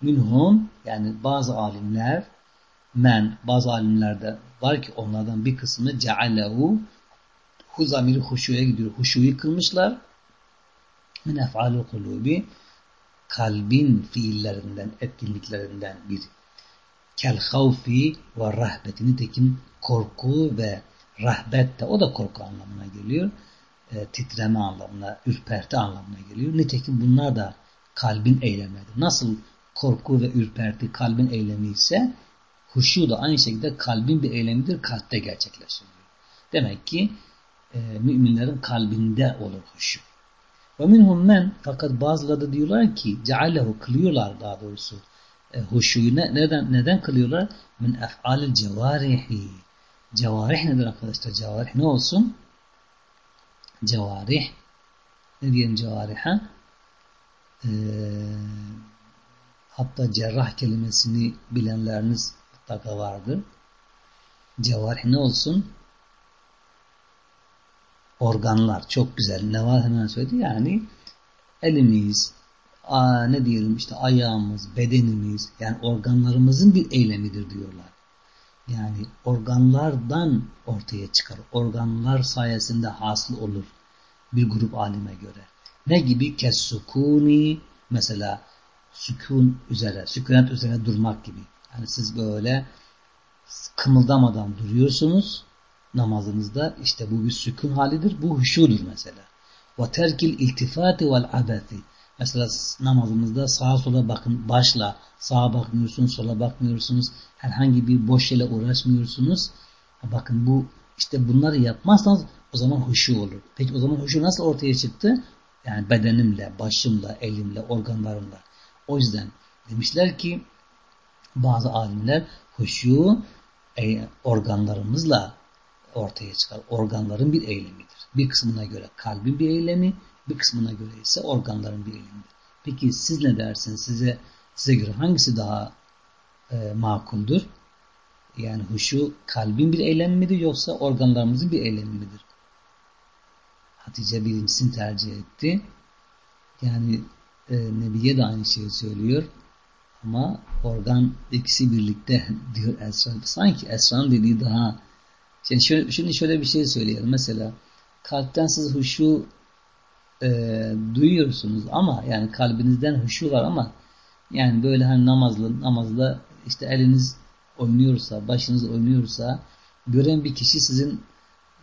Speaker 1: Minhum yani bazı alimler men bazı alimlerde var ki onlardan bir kısmı cealehu hu zamiri huşuya gidiyor. Huşuyu kılmışlar. Min ef'alul kulubi kalbin fiillerinden, etkinliklerinden biri. Kel havfi ve rahbetini tekin korku ve rahbet de o da korku anlamına geliyor. E, titreme anlamına, ürperti anlamına geliyor. Nitekim bunlar da kalbin eylemidir. Nasıl korku ve ürperti kalbin eylemi ise huşu da aynı şekilde kalbin bir eylemidir. Kalpte gerçekleşiyor. Demek ki e, müminlerin kalbinde olur huşu. Ve minhum men fakat bazıları da diyorlar ki ceallehu kılıyorlar daha doğrusu e, huşuyu ne, neden neden kılıyorlar? Min ef'alil cevarihi. Cevarih nedir arkadaşlar? Cevarih ne olsun? Cevarih ne diyelim cevariha? Ee, hatta cerrah kelimesini bilenleriniz mutlaka vardır. Cevarih ne olsun? Organlar. Çok güzel. Ne var hemen söyledi. Yani elimiz, aa, ne diyelim işte ayağımız, bedenimiz yani organlarımızın bir eylemidir diyorlar. Yani organlardan ortaya çıkar. Organlar sayesinde hasıl olur bir grup alime göre. Ne gibi? Kessukuni mesela sükun üzere, sükunet üzere durmak gibi. Yani siz böyle kımıldamadan duruyorsunuz namazınızda. işte bu bir sükun halidir. Bu huşudur mesela. Ve terkil iltifati vel abeti. Mesela namazımızda sağa sola bakın başla sağa bakmıyorsunuz sola bakmıyorsunuz herhangi bir boş ile uğraşmıyorsunuz bakın bu işte bunları yapmazsanız O zaman huşu olur. Peki o zaman huşu nasıl ortaya çıktı? Yani bedenimle, başımla, elimle, organlarımla. O yüzden demişler ki bazı alimler huşu e, organlarımızla ortaya çıkar. Organların bir eylemidir. Bir kısmına göre kalbin bir eylemi, bir kısmına göre ise organların bir eylemidir. Peki siz ne dersiniz? Size size göre hangisi daha e, makuldür? Yani huşu kalbin bir eylemi midir yoksa organlarımızın bir eylemi midir? Hatice birincisini tercih etti. Yani e, Nebiye de aynı şeyi söylüyor. Ama organ ikisi birlikte diyor Esra. Sanki Esra'nın dediği daha Şimdi şöyle, şimdi şöyle bir şey söyleyelim. Mesela kalpten siz huşu e, duyuyorsunuz ama yani kalbinizden huşu var ama yani böyle hani namazlı namazda işte eliniz oynuyorsa, başınız oynuyorsa gören bir kişi sizin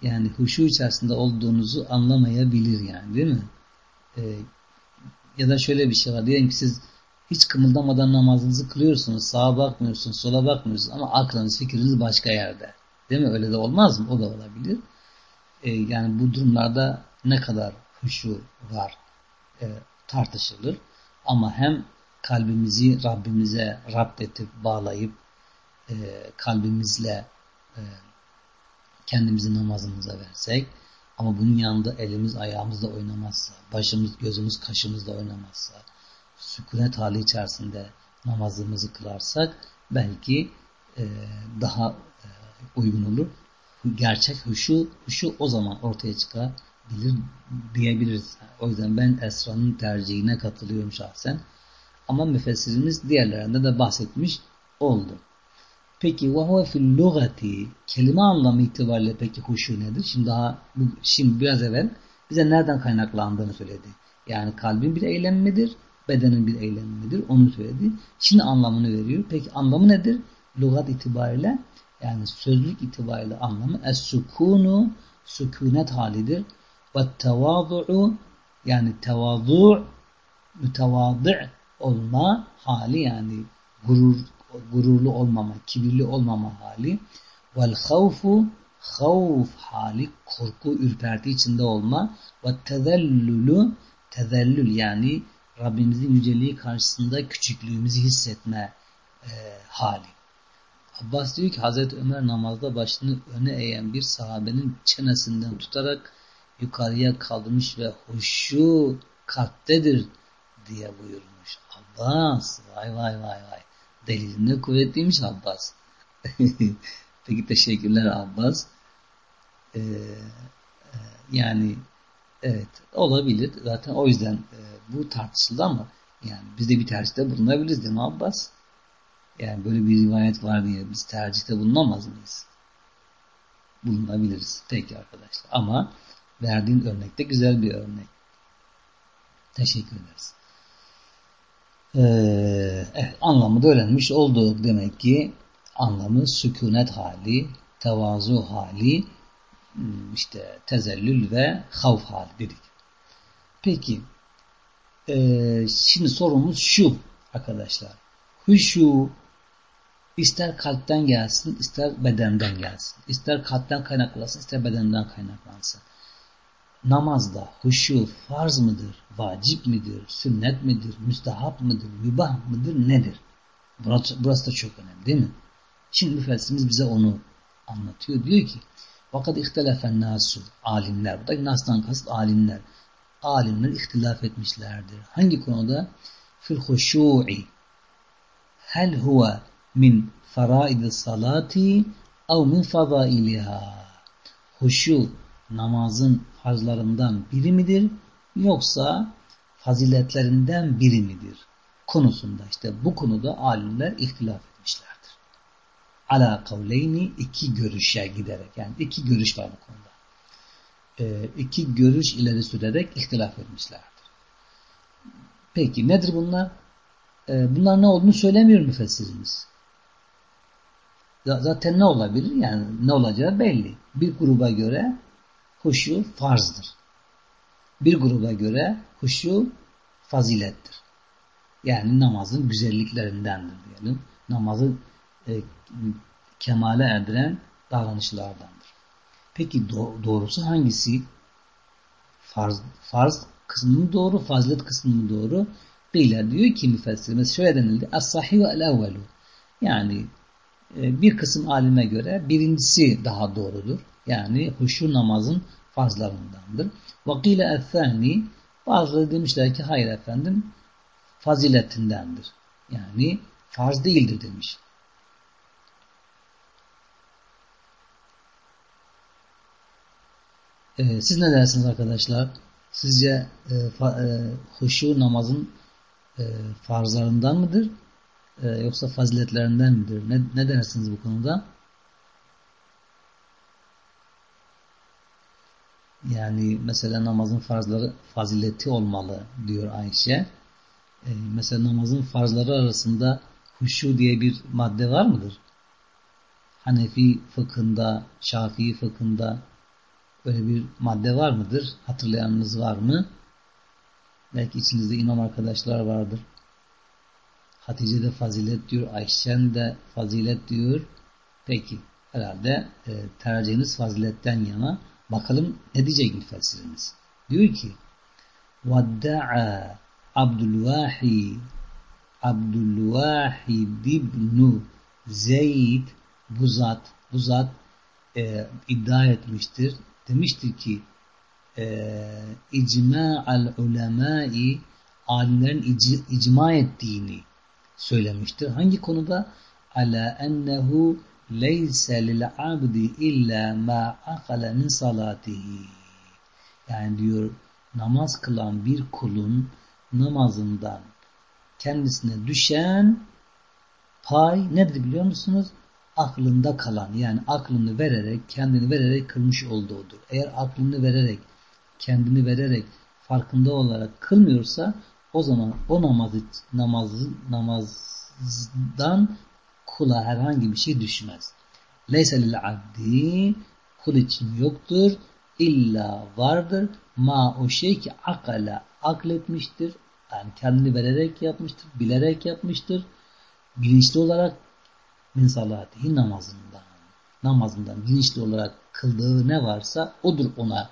Speaker 1: yani huşu içerisinde olduğunuzu anlamayabilir yani değil mi? Ee, ya da şöyle bir şey var. Diyelim ki siz hiç kımıldamadan namazınızı kılıyorsunuz. Sağa bakmıyorsunuz, sola bakmıyorsunuz ama aklınız, fikriniz başka yerde. Değil mi? Öyle de olmaz mı? O da olabilir. Ee, yani bu durumlarda ne kadar huşu var e, tartışılır. Ama hem kalbimizi Rabbimize rapt edip bağlayıp e, kalbimizle e, kendimizi namazımıza versek ama bunun yanında elimiz ayağımızla oynamazsa, başımız, gözümüz, kaşımızla oynamazsa, sükunet hali içerisinde namazımızı kılarsak belki e, daha e, uygun olur. Gerçek huşu, huşu o zaman ortaya çıkabilir diyebiliriz. O yüzden ben Esra'nın tercihine katılıyorum şahsen. Ama müfessirimiz diğerlerinde de bahsetmiş oldu. Peki ve huve fil lugati kelime anlamı itibariyle peki huşu nedir? Şimdi daha şimdi biraz evvel bize nereden kaynaklandığını söyledi. Yani kalbin bir midir? Bedenin bir midir? Onu söyledi. Şimdi anlamını veriyor. Peki anlamı nedir? Lugat itibariyle yani sözlük itibariyle anlamı es-sukunu sükunet halidir. Ve tevadu'u yani tevazu mütevadı olma hali yani gurur gururlu olmama, kibirli olmama hali. Vel havfu havf hali korku, ürperti içinde olma. Ve tezellülü tezellül yani Rabbimizin yüceliği karşısında küçüklüğümüzü hissetme e, hali. Abbas diyor ki Hazreti Ömer namazda başını öne eğen bir sahabenin çenesinden tutarak yukarıya kaldırmış ve huşu kalptedir diye buyurmuş. Abbas vay vay vay vay. Delilinde kuvvetliymiş Abbas. Peki teşekkürler Abbas. Ee, e, yani evet olabilir. Zaten o yüzden e, bu tartışıldı ama yani biz de bir tercihte bulunabiliriz değil mi Abbas? Yani böyle bir rivayet var diye biz tercihte bulunamaz mıyız? Bulunabiliriz. Peki arkadaşlar. Ama verdiğin örnek de güzel bir örnek. Teşekkür ederiz. Ee, evet, anlamı da öğrenmiş olduk. Demek ki anlamı sükunet hali, tevazu hali, hmm, işte tezellül ve havf hali dedik. Peki, e, şimdi sorumuz şu arkadaşlar. Huşu ister kalpten gelsin, ister bedenden gelsin. İster kalpten kaynaklansın, ister bedenden kaynaklansın namazda huşu farz mıdır, vacip midir, sünnet midir, müstehap mıdır, mübah mıdır, nedir? Burası, burası da çok önemli değil mi? Şimdi müfessimiz bize onu anlatıyor. Diyor ki fakat ihtelefen nasu alimler. Buradaki nasdan kasıt alimler. Alimler ihtilaf etmişlerdir. Hangi konuda? Fil huşu'i. Hel huve min faraid salati ev min fadailiha. Huşu namazın farzlarından biri midir yoksa faziletlerinden biri midir konusunda işte bu konuda alimler ihtilaf etmişlerdir. Ala kavleyni iki görüşe giderek yani iki görüş var bu konuda. Ee, iki görüş ileri sürerek ihtilaf etmişlerdir. Peki nedir bunlar? Ee, bunlar ne olduğunu söylemiyor müfessirimiz. Zaten ne olabilir? Yani ne olacağı belli. Bir gruba göre huşu farzdır. Bir gruba göre huşu fazilettir. Yani namazın güzelliklerindendir diyelim. Namazı e, kemale erdiren davranışlardandır. Peki do doğrusu hangisi? Farz, farz kısmı doğru, fazilet kısmı doğru. Beyler diyor ki müfessirimiz şöyle denildi. As-sahih ve el Yani bir kısım alime göre birincisi daha doğrudur. Yani huşu namazın farzlarındandır. Vakile ethani bazıları demişler ki hayır efendim faziletindendir. Yani farz değildir demiş. Ee, siz ne dersiniz arkadaşlar? Sizce e, fa, e, huşu namazın e, farzlarından mıdır? E, yoksa faziletlerinden midir? Ne, ne dersiniz bu konuda? Yani mesela namazın farzları fazileti olmalı diyor Ayşe. E, mesela namazın farzları arasında huşu diye bir madde var mıdır? Hanefi fıkhında, Şafii fıkhında böyle bir madde var mıdır? Hatırlayanınız var mı? Belki içinizde imam arkadaşlar vardır. Hatice de fazilet diyor. Ayşen de fazilet diyor. Peki herhalde e, tercihiniz faziletten yana. Bakalım ne diyecek müfessirimiz? Diyor ki Vadda'a Abdülvahi Abdülvahi ibnu Zeyd bu zat bu zat e, iddia etmiştir. Demiştir ki e, icma'al ulemai alimlerin ic, icma ettiğini söylemiştir. Hangi konuda? Ala ennehu leyse lil abdi illa ma akale min salatihi. Yani diyor namaz kılan bir kulun namazından kendisine düşen pay nedir biliyor musunuz? Aklında kalan yani aklını vererek kendini vererek kılmış olduğudur. Eğer aklını vererek kendini vererek farkında olarak kılmıyorsa o zaman o namazı namazı namazdan kula herhangi bir şey düşmez. Leyse lil abdi kul için yoktur. illa vardır. Ma o şey ki akala akletmiştir. Yani kendini vererek yapmıştır. Bilerek yapmıştır. Bilinçli olarak min salatihi namazından. Namazından bilinçli olarak kıldığı ne varsa odur ona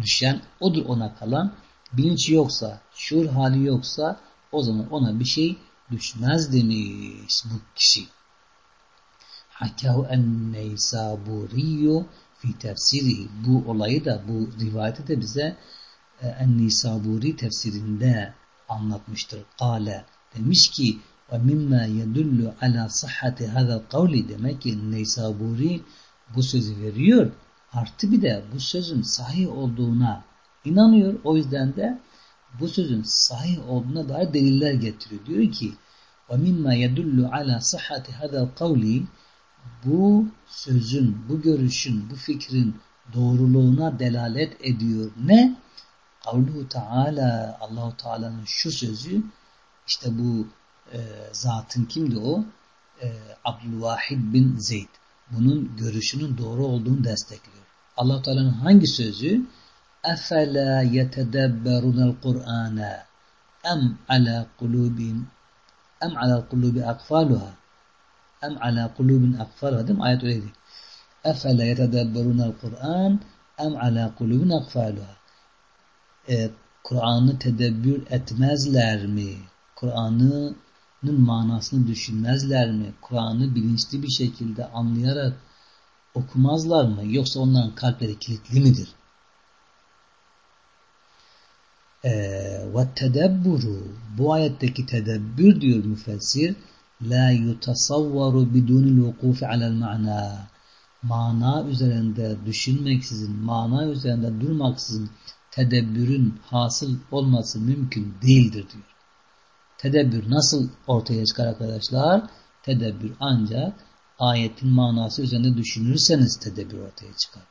Speaker 1: düşen, odur ona kalan. Bilinç yoksa, şuur hali yoksa o zaman ona bir şey düşmez demiş bu kişi. Hakahu en-Neysaburiyu fi tefsiri. Bu olayı da bu rivayeti de bize e, en-Nisaburi tefsirinde anlatmıştır. Kale demiş ki ve mimma yedullu ala sahhati hada kavli demek ki Neysaburi bu sözü veriyor. Artı bir de bu sözün sahih olduğuna inanıyor. O yüzden de bu sözün sahih olduğuna dair deliller getiriyor. Diyor ki وَمِمَّا يَدُلُّ عَلَى صَحَّةِ هَذَا الْقَوْلِ Bu sözün, bu görüşün, bu fikrin doğruluğuna delalet ediyor. Ne? Kavluhu Teala, Allahu Teala'nın şu sözü, işte bu e, zatın kimdi o? E, Abdülvahid bin Zeyd. Bunun görüşünün doğru olduğunu destekliyor. Allah Teala'nın hangi sözü? Efela yetedebberunel Kur'ane em ala kulubim em ala kulubi akfaluha em ala kulubin akfaluha değil mi? Ayet öyleydi. Efela yetedebberunel Kur'an em ala kulubin akfaluha e, Kur'an'ı tedebbür etmezler mi? Kur'an'ın manasını düşünmezler mi? Kur'an'ı bilinçli bir şekilde anlayarak okumazlar mı? Yoksa onların kalpleri kilitli midir? Ee, ve tedebburu bu ayetteki tedebbür diyor müfessir la yutasavvaru bidunil vukufi alel ma'na mana üzerinde düşünmeksizin mana üzerinde durmaksızın tedebbürün hasıl olması mümkün değildir diyor. Tedebbür nasıl ortaya çıkar arkadaşlar? Tedebbür ancak ayetin manası üzerinde düşünürseniz tedebbür ortaya çıkar.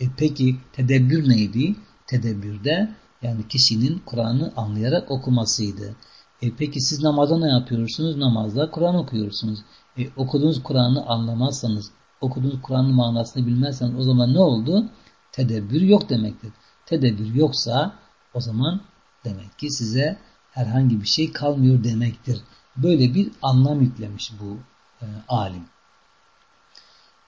Speaker 1: E peki tedebbür neydi? Tedebbürde yani kişinin Kur'an'ı anlayarak okumasıydı. E peki siz namazda ne yapıyorsunuz? Namazda Kur'an okuyorsunuz. E okuduğunuz Kur'an'ı anlamazsanız, okuduğunuz Kur'an'ın manasını bilmezseniz o zaman ne oldu? Tedebbür yok demektir. Tedebbür yoksa o zaman demek ki size herhangi bir şey kalmıyor demektir. Böyle bir anlam yüklemiş bu e, alim.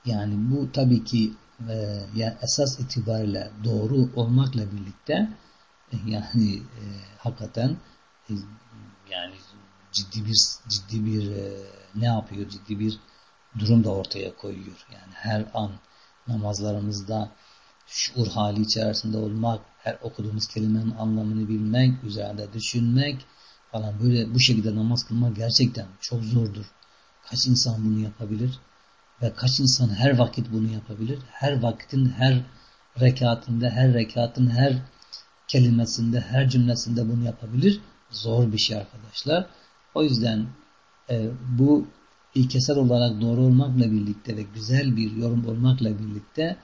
Speaker 1: Yani bu tabii ki ve yani esas itibariyle doğru olmakla birlikte e, yani e, hakikaten e, yani ciddi bir ciddi bir e, ne yapıyor ciddi bir durum da ortaya koyuyor. Yani her an namazlarımızda şuur hali içerisinde olmak, her okuduğumuz kelimenin anlamını bilmek, üzerinde düşünmek falan böyle bu şekilde namaz kılmak gerçekten çok zordur. Kaç insan bunu yapabilir? Ve kaç insan her vakit bunu yapabilir? Her vakitin her rekatinde, her rekatın her kelimesinde, her cümlesinde bunu yapabilir. Zor bir şey arkadaşlar. O yüzden e, bu ilkesel olarak doğru olmakla birlikte ve güzel bir yorum olmakla birlikte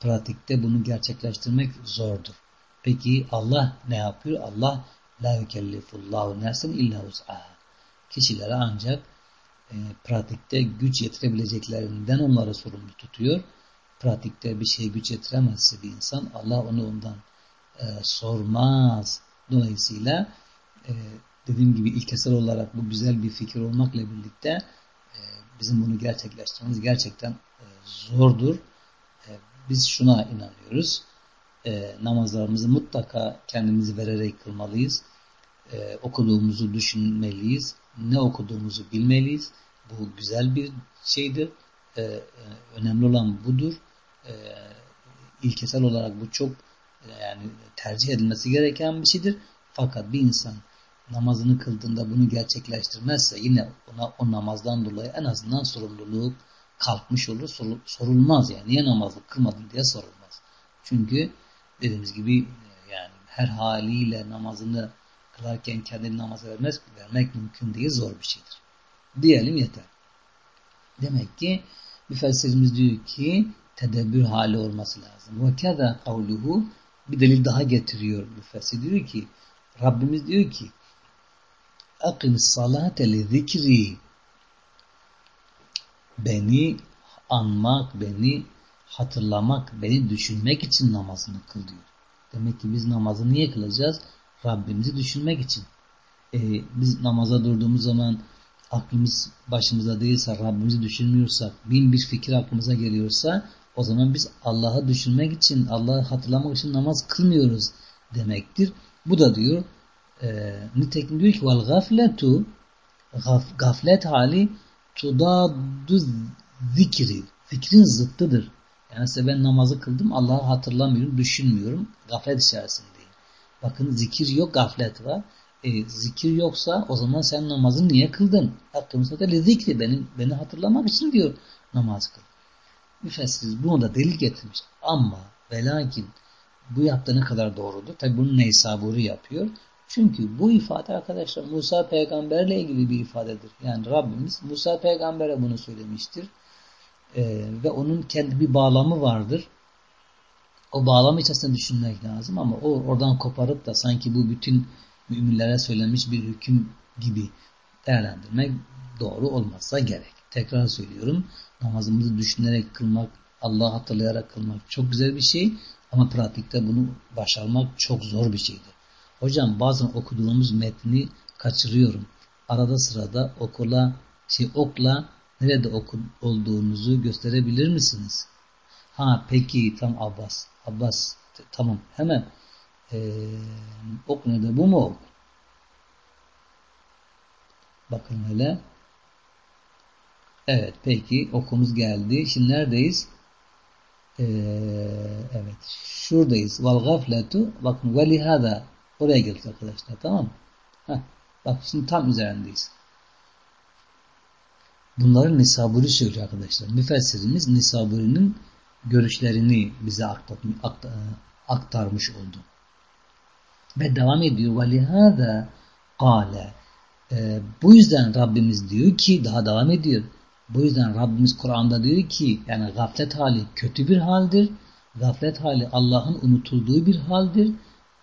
Speaker 1: pratikte bunu gerçekleştirmek zordur. Peki Allah ne yapıyor? Allah la yükellifullahu nefsen illa uz'aha. Kişilere ancak e, pratikte güç yetirebileceklerinden onları sorumlu tutuyor. Pratikte bir şey güç yetiremezse bir insan Allah onu ondan e, sormaz. Dolayısıyla e, dediğim gibi ilkesel olarak bu güzel bir fikir olmakla birlikte e, bizim bunu gerçekleştirmemiz gerçekten e, zordur. E, biz şuna inanıyoruz. E, namazlarımızı mutlaka kendimizi vererek kılmalıyız. E, okuduğumuzu düşünmeliyiz. Ne okuduğumuzu bilmeliyiz. Bu güzel bir şeydir. E, e, önemli olan budur. E, ilkesel olarak bu çok yani tercih edilmesi gereken bir şeydir. Fakat bir insan namazını kıldığında bunu gerçekleştirmezse yine ona o namazdan dolayı en azından sorumluluğu kalkmış olur. Sorulmaz yani. Niye namazı kılmadın diye sorulmaz. Çünkü dediğimiz gibi yani her haliyle namazını kılarken kendini namaza vermez, vermek mümkün değil. Zor bir şeydir. Diyelim yeter. Demek ki müfessirimiz diyor ki tedebbür hali olması lazım. Ve keda kavluhu bir delil daha getiriyor müfessir diyor ki Rabbimiz diyor ki salate li zikri beni anmak, beni hatırlamak, beni düşünmek için namazını kıl diyor. Demek ki biz namazı niye kılacağız? Rabbimizi düşünmek için. Ee, biz namaza durduğumuz zaman aklımız başımıza değilse, Rabbimizi düşünmüyorsak, bin bir fikir aklımıza geliyorsa o zaman biz Allah'ı düşünmek için, Allah'ı hatırlamak için namaz kılmıyoruz demektir. Bu da diyor e, nitekim diyor ki vel gafletu gaf, gaflet hali tudaddu zikri zikrin zıttıdır. Yani size ben namazı kıldım Allah'ı hatırlamıyorum, düşünmüyorum. Gaflet içerisindeyim. Bakın zikir yok, gaflet var. E, zikir yoksa o zaman sen namazı niye kıldın? Hakkımızda da zikri beni, beni hatırlamak için diyor namaz kıl. Müfessiriz bunu da delil getirmiş. Ama ve lakin bu yaptığı ne kadar doğrudur? Tabi bunu Neysaburi yapıyor. Çünkü bu ifade arkadaşlar Musa peygamberle ilgili bir ifadedir. Yani Rabbimiz Musa peygambere bunu söylemiştir. Ee, ve onun kendi bir bağlamı vardır. O bağlamı içerisinde düşünmek lazım ama o oradan koparıp da sanki bu bütün müminlere söylenmiş bir hüküm gibi değerlendirmek doğru olmazsa gerek. Tekrar söylüyorum namazımızı düşünerek kılmak, Allah'ı hatırlayarak kılmak çok güzel bir şey ama pratikte bunu başarmak çok zor bir şeydir. Hocam bazen okuduğumuz metni kaçırıyorum. Arada sırada okula, şey okla nerede oku, olduğunuzu gösterebilir misiniz? Ha peki tam Abbas. Abbas tamam hemen ee, ok nerede bu mu ok? Bakın hele. Evet peki okumuz geldi. Şimdi neredeyiz? Ee, evet şuradayız. Vel gafletu bakın ve lihada oraya geldik arkadaşlar tamam mı? Heh, bak şimdi tam üzerindeyiz. Bunların Nisaburi söylüyor arkadaşlar. Müfessirimiz Nisaburi'nin görüşlerini bize aktarmış oldu. Ve devam ediyor. وَلِهَذَا قَالَ ee, Bu yüzden Rabbimiz diyor ki, daha devam ediyor. Bu yüzden Rabbimiz Kur'an'da diyor ki, yani gaflet hali kötü bir haldir. Gaflet hali Allah'ın unutulduğu bir haldir.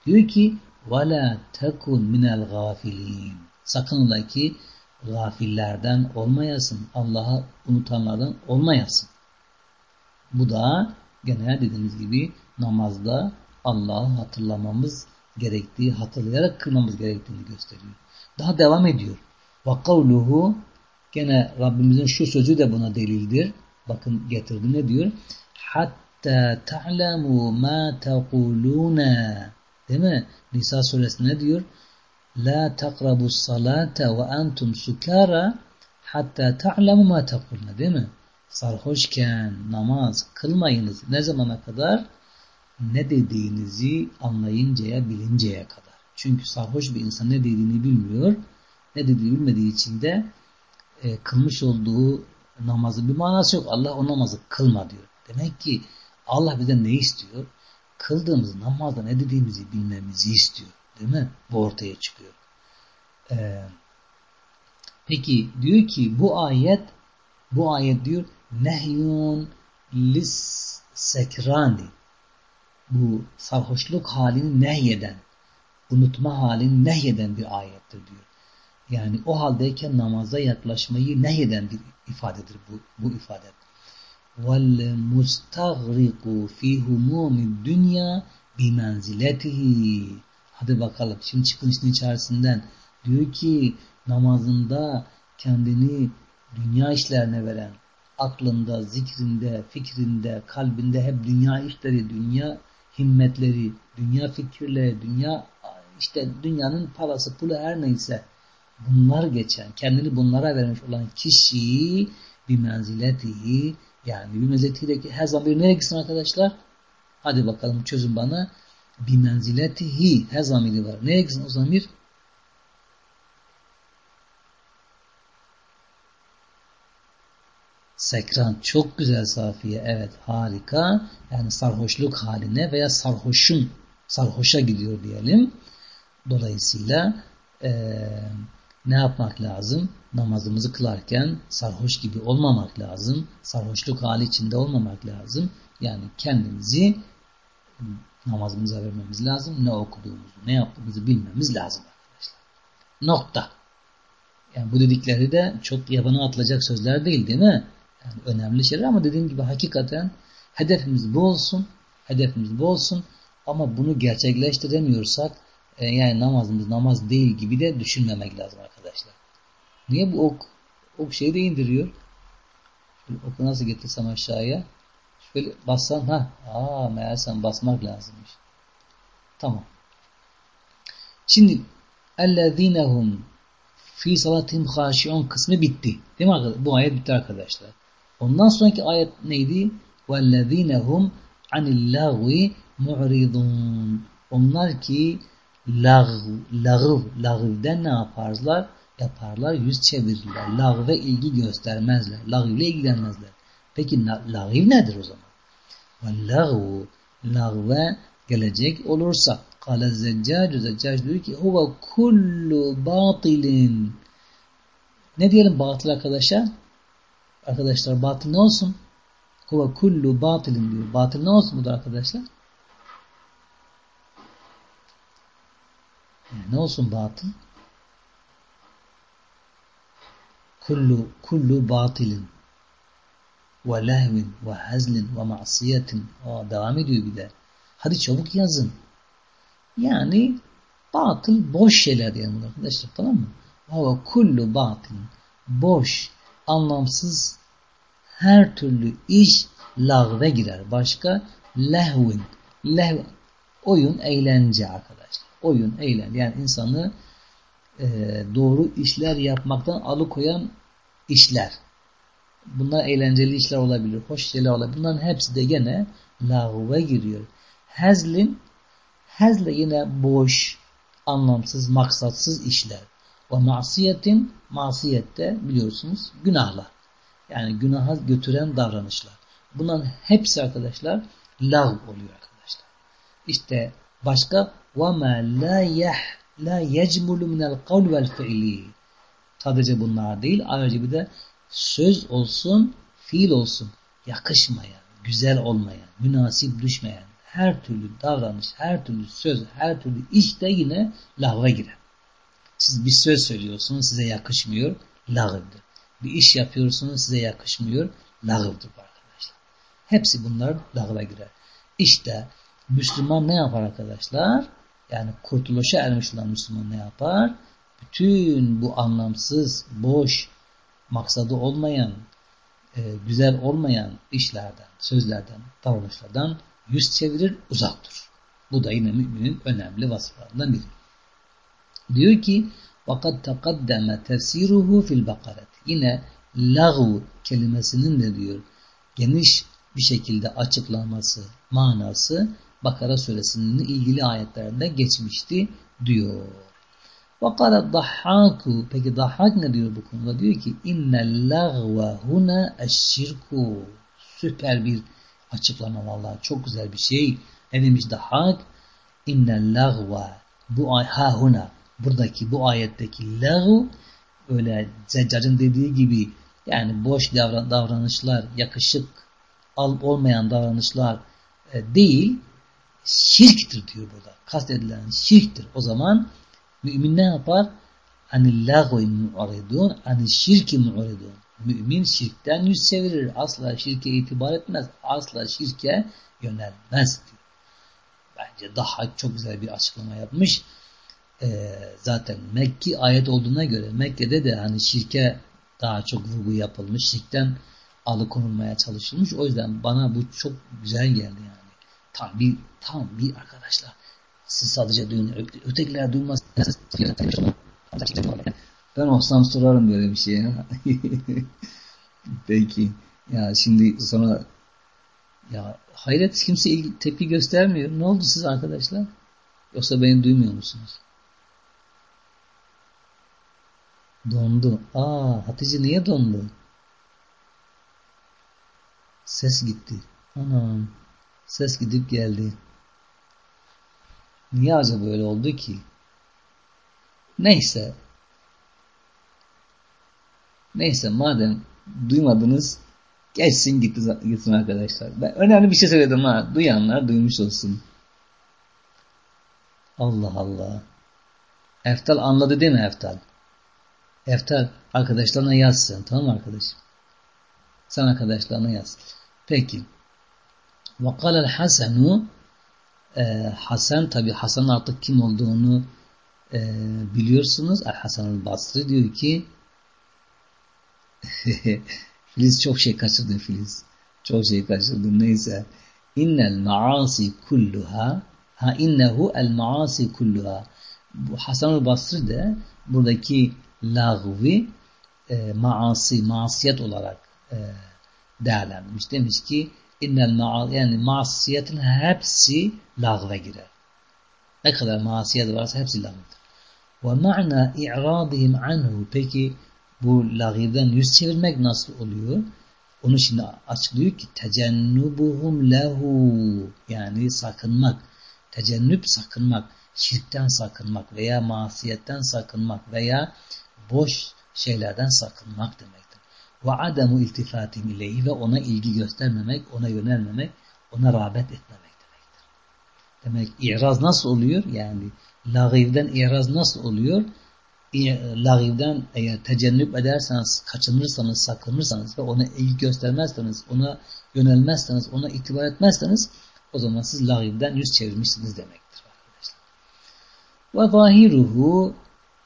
Speaker 1: Diyor ki, وَلَا تَكُنْ مِنَ الْغَافِلِينَ Sakın ola ki gafillerden olmayasın. Allah'a unutanlardan olmayasın. Bu da gene dediğimiz gibi namazda Allah'ı hatırlamamız gerektiği, hatırlayarak kılmamız gerektiğini gösteriyor. Daha devam ediyor. وَقَوْلُهُ Gene Rabbimizin şu sözü de buna delildir. Bakın getirdi ne diyor? Hatta ta'lemu ma taquluna. Değil mi? Nisa suresinde ne diyor? La takrabu salate ve entum sukara hatta ta'lemu ma taquluna. Değil mi? Sarhoşken namaz kılmayınız. Ne zamana kadar? Ne dediğinizi anlayıncaya, bilinceye kadar. Çünkü sarhoş bir insan ne dediğini bilmiyor. Ne dediğini bilmediği için de e, kılmış olduğu namazın bir manası yok. Allah o namazı kılma diyor. Demek ki Allah bize ne istiyor? Kıldığımız namazda ne dediğimizi bilmemizi istiyor. Değil mi? Bu ortaya çıkıyor. Ee, peki diyor ki bu ayet bu ayet diyor nehyun lis sekrani bu sarhoşluk halini nehyeden unutma halini nehyeden bir ayettir diyor. Yani o haldeyken namaza yaklaşmayı nehyeden bir ifadedir bu, bu ifade. Mustagriku fi humumi dünya bimenziletihi. Hadi bakalım şimdi çıkın işin içerisinden. Diyor ki namazında kendini dünya işlerine veren, aklında, zikrinde, fikrinde, kalbinde hep dünya işleri, dünya himmetleri, dünya fikirleri, dünya işte dünyanın parası, pulu her neyse bunlar geçen, kendini bunlara vermiş olan kişi bir menziletihi yani bir menziletiyle her zaman bir nereye gitsin arkadaşlar? Hadi bakalım çözün bana. Bir menziletihi her zamiri var. Nereye gitsin o zamir? Sekran çok güzel Safiye. Evet harika. Yani sarhoşluk haline veya sarhoşun sarhoşa gidiyor diyelim. Dolayısıyla eee ne yapmak lazım? Namazımızı kılarken sarhoş gibi olmamak lazım. Sarhoşluk hali içinde olmamak lazım. Yani kendimizi namazımıza vermemiz lazım. Ne okuduğumuzu, ne yaptığımızı bilmemiz lazım arkadaşlar. Nokta. Yani bu dedikleri de çok yabana atılacak sözler değil değil mi? Yani önemli şeyler ama dediğim gibi hakikaten hedefimiz bu olsun. Hedefimiz bu olsun. Ama bunu gerçekleştiremiyorsak e, yani namazımız namaz değil gibi de düşünmemek lazım arkadaşlar. Niye bu ok? Ok şeyi de indiriyor. Şöyle oku nasıl getirsem aşağıya. Şöyle bassam ha. Aa meğersem basmak lazımmış. Tamam. Şimdi ellezinehum fi salatihim haşiun kısmı bitti. Değil mi arkadaşlar? Bu ayet bitti arkadaşlar. Ondan sonraki ayet neydi? وَالَّذ۪ينَهُمْ عَنِ اللّٰغُي مُعْرِضُونَ Onlar ki lağv, lağv, lağvden ne yaparlar? Yaparlar, yüz çevirirler. Lağve ilgi göstermezler. Lağv ile ilgilenmezler. Peki lağv nedir o zaman? Ve lağv, lağve gelecek olursa Kale zeccacu, zeccac diyor ki huve kullu batilin ne diyelim batıl arkadaşlar? Arkadaşlar batıl ne olsun? Huve kullu batilin diyor. Batıl ne olsun bu da arkadaşlar? Ne olsun batıl? Kullu, kullu batilin ve lehvin ve hazlin ve masiyetin. Aa, devam ediyor bir de. Hadi çabuk yazın. Yani batıl boş şeyler diyelim arkadaşlar tamam mı? Ve kullu batıl boş, anlamsız her türlü iş lağve girer. Başka lehvin. Lehv, oyun, eğlence arkadaşlar oyun, eğlen yani insanı e, doğru işler yapmaktan alıkoyan işler. Bunlar eğlenceli işler olabilir, hoş şeyler olabilir. Bunların hepsi de gene lağve giriyor. Hezlin, hezle yine boş, anlamsız, maksatsız işler. O masiyetin, masiyette biliyorsunuz günahlar. Yani günaha götüren davranışlar. Bunların hepsi arkadaşlar lav oluyor arkadaşlar. İşte başka وَمَا لَا يَحْ لَا يَجْمُلُ مِنَ الْقَوْلِ وَالْفِعْلِ Sadece bunlar değil, ayrıca bir de söz olsun, fiil olsun, yakışmayan, güzel olmayan, münasip düşmeyen, her türlü davranış, her türlü söz, her türlü iş de yine lahva girer. Siz bir söz söylüyorsunuz, size yakışmıyor, lağıvdır. Bir iş yapıyorsunuz, size yakışmıyor, lağıvdır arkadaşlar. Hepsi bunlar lağva girer. İşte Müslüman ne yapar arkadaşlar? Yani kurtuluşa ermiş olan Müslüman ne yapar? Bütün bu anlamsız, boş, maksadı olmayan e, güzel olmayan işlerden, sözlerden, davranışlardan yüz çevirir, uzak durur. Bu da yine müminin önemli vasıflarından biri. Diyor ki وَقَدْ تَقَدَّمَ تَفْسِيرُهُ fil الْبَقَرَةِ Yine lagu kelimesinin de diyor geniş bir şekilde açıklaması, manası Bakara suresinin ilgili ayetlerinde geçmişti diyor. Vakala dahhaku peki dahhak ne diyor bu konuda? Diyor ki innel lagva huna eşşirku süper bir açıklama vallahi çok güzel bir şey. Ne demiş dahhak? İnnel lagva bu ha huna buradaki bu ayetteki lagu öyle Zeccar'ın dediği gibi yani boş davranışlar, yakışık olmayan davranışlar e, değil, şirktir diyor burada. Kastedilen şirktir. O zaman mümin ne yapar? Anil lagvi mu'aridun, anil şirki mu'aridun. Mümin şirkten yüz çevirir. Asla şirke itibar etmez. Asla şirke yönelmez diyor. Bence daha çok güzel bir açıklama yapmış. Ee, zaten Mekki ayet olduğuna göre Mekke'de de hani şirke daha çok vurgu yapılmış. Şirkten alıkonulmaya çalışılmış. O yüzden bana bu çok güzel geldi yani. Tam bir tam bir arkadaşlar. Siz sadece duyun. Ötekiler duymaz. Ben olsam sorarım böyle bir şey ya. Peki. Ya şimdi sonra ya hayret kimse tepki göstermiyor. Ne oldu siz arkadaşlar? Yoksa beni duymuyor musunuz? Dondu. Aa Hatice niye dondu? Ses gitti. Anam. Ses gidip geldi. Niye acaba böyle oldu ki? Neyse. Neyse madem duymadınız geçsin gitsin arkadaşlar. Ben önemli bir şey söyledim ha. Duyanlar duymuş olsun. Allah Allah. Eftal anladı değil mi Eftal? Eftal arkadaşlarına yazsın. Tamam mı arkadaşım? Sen arkadaşlarına yaz. Peki. وَقَالَ الْحَسَنُ e, Hasan tabi Hasan artık kim olduğunu e, biliyorsunuz. Hasan Basri diyor ki Filiz çok şey kaçırdı Filiz. Çok şey kaçırdı. Neyse. İnnel maasi kulluha ha innehu el maasi kulluha. Bu Hasan Basri de buradaki lagvi e, maasi, masiyet olarak e, değerlendirmiş. Demiş ki innel maal yani masiyetin hepsi lagve girer. Ne kadar masiyet varsa hepsi lagvedir. Ve ma'na i'radihim anhu peki bu lagivden yüz çevirmek nasıl oluyor? Onu şimdi açıklıyor ki tecennubuhum lehu yani sakınmak. Tecennüp sakınmak. Şirkten sakınmak veya masiyetten sakınmak veya boş şeylerden sakınmak demektir. Ve ademu iltifatim ileyhi ve ona ilgi göstermemek, ona yönelmemek, ona rağbet etmemek demektir. Demek iraz nasıl oluyor? Yani lagivden iraz nasıl oluyor? lagivden eğer tecennüp ederseniz, kaçınırsanız, sakınırsanız ve ona ilgi göstermezseniz, ona yönelmezseniz, ona itibar etmezseniz o zaman siz lagivden yüz çevirmişsiniz demektir arkadaşlar. Ve zahiruhu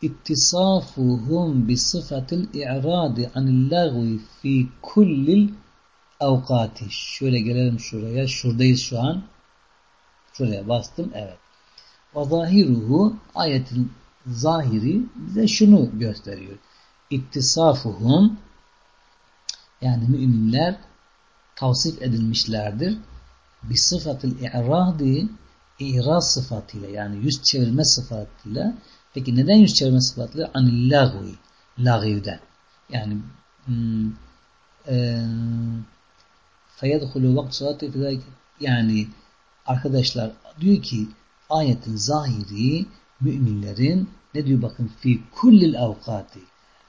Speaker 1: ittisafuhum bi sıfatil i'radi anil lagvi fi kullil avkati. Şöyle gelelim şuraya. Şuradayız şu an. Şuraya bastım. Evet. Ve zahiruhu ayetin zahiri bize şunu gösteriyor. İttisafuhum yani müminler tavsif edilmişlerdir. Bir sıfatıl i'radi i'raz sıfatıyla yani yüz çevirme sıfatıyla peki neden yüz çevirme sıfatıyla? Anil lagvi yani hmm, e, feyedhulu vakt salati yani arkadaşlar diyor ki ayetin zahiri müminlerin ne diyor bakın fi kullil avkati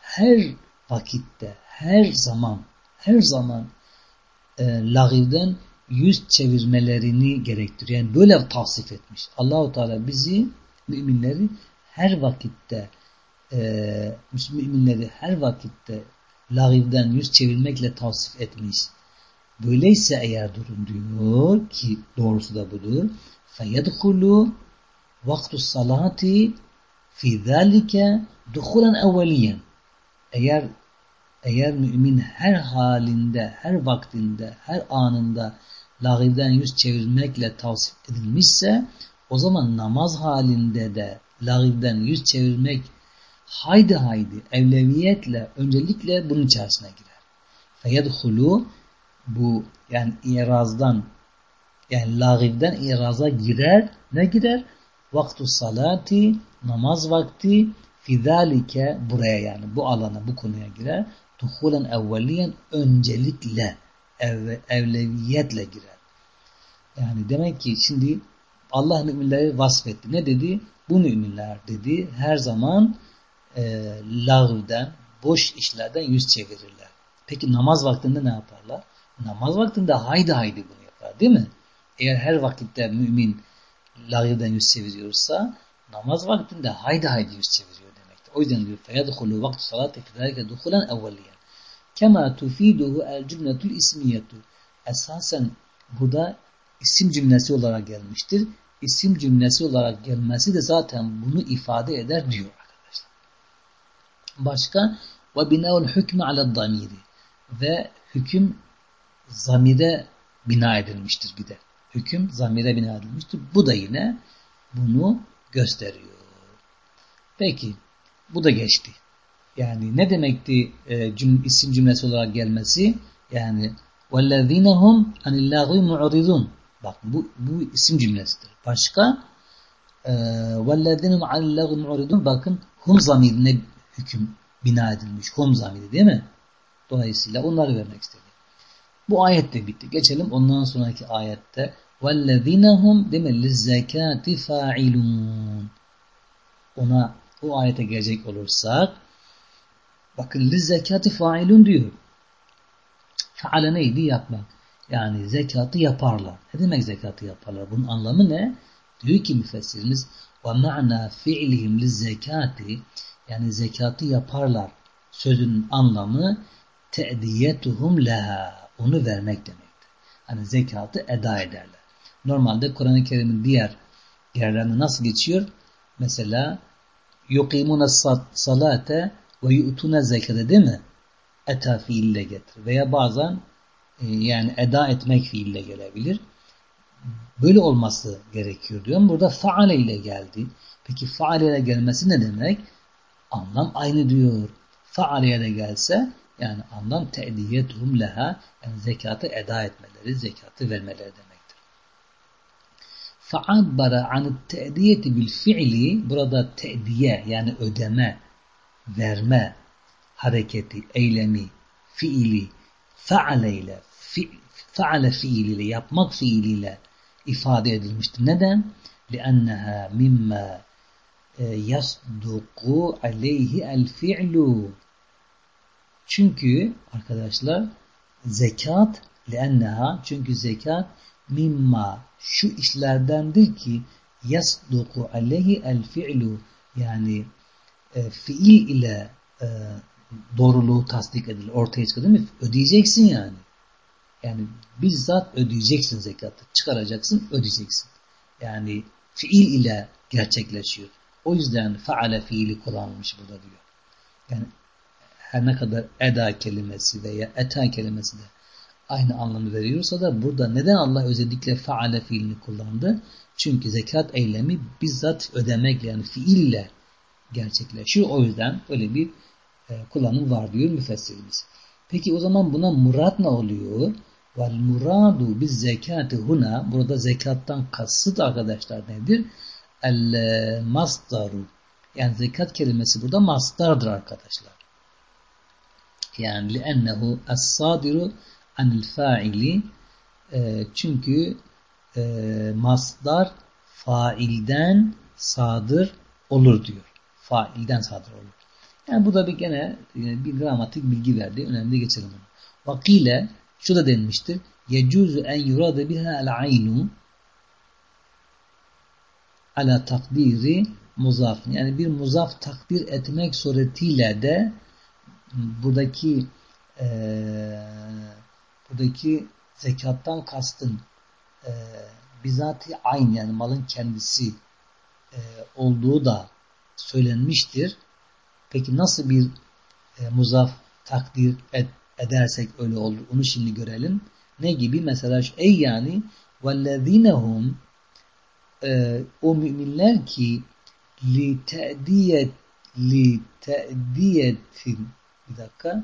Speaker 1: her vakitte her zaman her zaman e, lagivden yüz çevirmelerini gerektiriyor. Yani böyle tavsif etmiş. Allahu Teala bizi müminleri her vakitte e, müminleri her vakitte lagivden yüz çevirmekle tavsif etmiş. Böyleyse eğer durum diyor ki doğrusu da budur. فَيَدْخُلُوا vaktu salati fi zalike duhulen evveliyen. Eğer eğer mümin her halinde, her vaktinde, her anında lagivden yüz çevirmekle tavsif edilmişse o zaman namaz halinde de lagivden yüz çevirmek haydi haydi evleviyetle öncelikle bunun içerisine girer. Feyedhulu bu yani irazdan yani lagivden iraza girer. Ne girer? Vaktu salati namaz vakti fidalike buraya yani bu alana bu konuya girer. Duhulen evveliyen öncelikle ev, evleviyetle girer. Yani demek ki şimdi Allah müminleri vasfetti. Ne dedi? Bu müminler dedi her zaman e, lağvden, boş işlerden yüz çevirirler. Peki namaz vaktinde ne yaparlar? Namaz vaktinde haydi haydi bunu yapar değil mi? Eğer her vakitte mümin lağvden yüz çeviriyorsa namaz vaktinde haydi haydi yüz çeviriyor demektir. O yüzden diyor feyadhulu vaktu salati fidâike duhulen evveliyen. Kema tufiduhu el cümletul ismiyetu. Esasen burada isim cümlesi olarak gelmiştir İsim cümlesi olarak gelmesi de zaten bunu ifade eder diyor arkadaşlar. Başka ve binaul hükmü ala damiri ve hüküm zamire bina edilmiştir bir de. Hüküm zamire bina edilmiştir. Bu da yine bunu gösteriyor. Peki bu da geçti. Yani ne demekti e, cüm, isim cümlesi olarak gelmesi? Yani وَالَّذ۪ينَ هُمْ عَنِ اللّٰهِ مُعْرِضُونَ Bak bu, bu isim cümlesidir. Başka وَالَّذ۪ينَ هُمْ عَنِ اللّٰهِ مُعْرِضُونَ Bakın hum zamirine hüküm bina edilmiş. Hum zamiri değil mi? Dolayısıyla onları vermek istedi. Bu ayet de bitti. Geçelim ondan sonraki ayette وَالَّذ۪ينَ هُمْ demeli zekati fa'ilun. Ona o ayete gelecek olursak bakın li zekati failun diyor. Faale neydi? Yapmak. Yani zekatı yaparlar. Ne demek zekatı yaparlar? Bunun anlamı ne? Diyor ki müfessirimiz fi'lihim li zekati yani zekatı yaparlar. Sözün anlamı te'diyetuhum leha. Onu vermek demektir. Hani zekatı eda ederler. Normalde Kur'an-ı Kerim'in diğer yerlerinde nasıl geçiyor? Mesela yukimune salate ve yu'tune zekate değil mi? Eta fiille getir. Veya bazen yani eda etmek fiille gelebilir. Böyle olması gerekiyor diyorum. Burada faale ile geldi. Peki faale ile gelmesi ne demek? Anlam aynı diyor. Faale ile gelse yani anlam te'diyetuhum leha yani zekatı eda etmeleri, zekatı vermeleri demektir. Fa'abbara an te'diyeti bil fi'li burada te'diye yani ödeme, verme hareketi, eylemi, fiili faale ile fi, faale fiiliyle yapmak fiiliyle ifade edilmiştir. Neden? لِأَنَّهَا مِمَّا يَصْدُقُ عَلَيْهِ الْفِعْلُ Çünkü arkadaşlar zekat لِأَنَّهَا çünkü zekat mimma şu işlerdendir ki yasduku aleyhi el fi'lu yani e, fiil ile e, doğruluğu tasdik edilir. Ortaya çıkıyor değil mi? Ödeyeceksin yani. Yani bizzat ödeyeceksin zekatı. Çıkaracaksın, ödeyeceksin. Yani fiil ile gerçekleşiyor. O yüzden faale fiili kullanılmış burada diyor. Yani her ne kadar eda kelimesi veya eta kelimesi de aynı anlamı veriyorsa da burada neden Allah özellikle faale fiilini kullandı? Çünkü zekat eylemi bizzat ödemekle yani fiille gerçekleşiyor. O yüzden öyle bir e, kullanım var diyor müfessirimiz. Peki o zaman buna murat ne oluyor? Vel muradu biz zekatı huna burada zekattan kasıt arkadaşlar nedir? El masdaru yani zekat kelimesi burada mastardır arkadaşlar. Yani es-sadiru anil fa'ili e, çünkü e, masdar failden sadır olur diyor. Failden sadır olur. Yani bu da bir gene bir gramatik bilgi verdi. Önemli geçelim bunu. Vakile şu da denmiştir. Yecuzu en yurade biha el aynu ala takdiri muzaf. Yani bir muzaf takdir etmek suretiyle de buradaki e, buradaki zekattan kastın e, bizatihi aynı yani malın kendisi e, olduğu da söylenmiştir. Peki nasıl bir e, muzaf takdir et, edersek öyle olur. Onu şimdi görelim. Ne gibi? Mesela şu, ey yani وَالَّذِينَهُمْ e, o müminler ki li te'diyet li te'diyetin bir dakika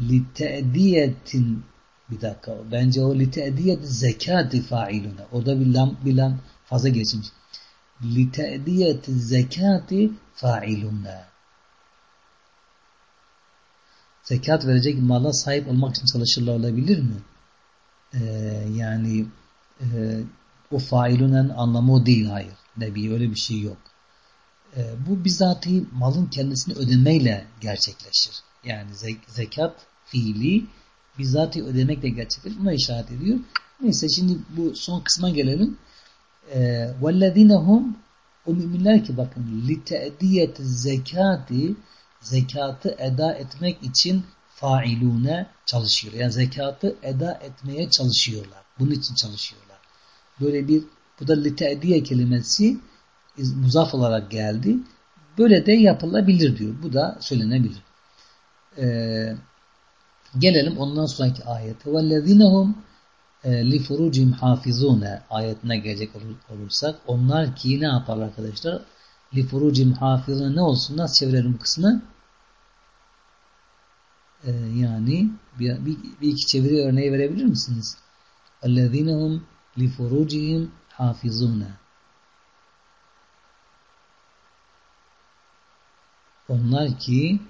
Speaker 1: li te'diyetin bir dakika bence o li te'diyet zekati failuna orada bir lam, bir lam fazla geçmiş te'diyet zekati failuna zekat verecek mala sahip olmak için çalışırlar olabilir mi? Ee, yani e, o failunen anlamı o değil hayır. Nebi öyle bir şey yok. E, bu bizatihi malın kendisini ödemeyle gerçekleşir. Yani zekat fiili bizatihi ödemekle gerçekleşir. Buna işaret ediyor. Neyse şimdi bu son kısma gelelim. وَالَّذِينَ هُمْ O müminler ki bakın لِتَأْدِيَةِ zekati zekatı eda etmek için failune çalışıyor. Yani zekatı eda etmeye çalışıyorlar. Bunun için çalışıyorlar. Böyle bir bu da lite'diye kelimesi muzaf olarak geldi. Böyle de yapılabilir diyor. Bu da söylenebilir. Ee, gelelim ondan sonraki ayete. وَالَّذِينَهُمْ لِفُرُوجِهِمْ حَافِظُونَ ayetine gelecek olursak onlar ki ne yapar arkadaşlar? لِفُرُوجِهِمْ حَافِظُونَ ne olsun? Nasıl çevirelim bu kısmı? Ee, yani bir, bir, bir iki çeviri örneği verebilir misiniz? اَلَّذِينَ هُمْ لِفُرُوجِهِمْ حَافِظُونَ Onlar ki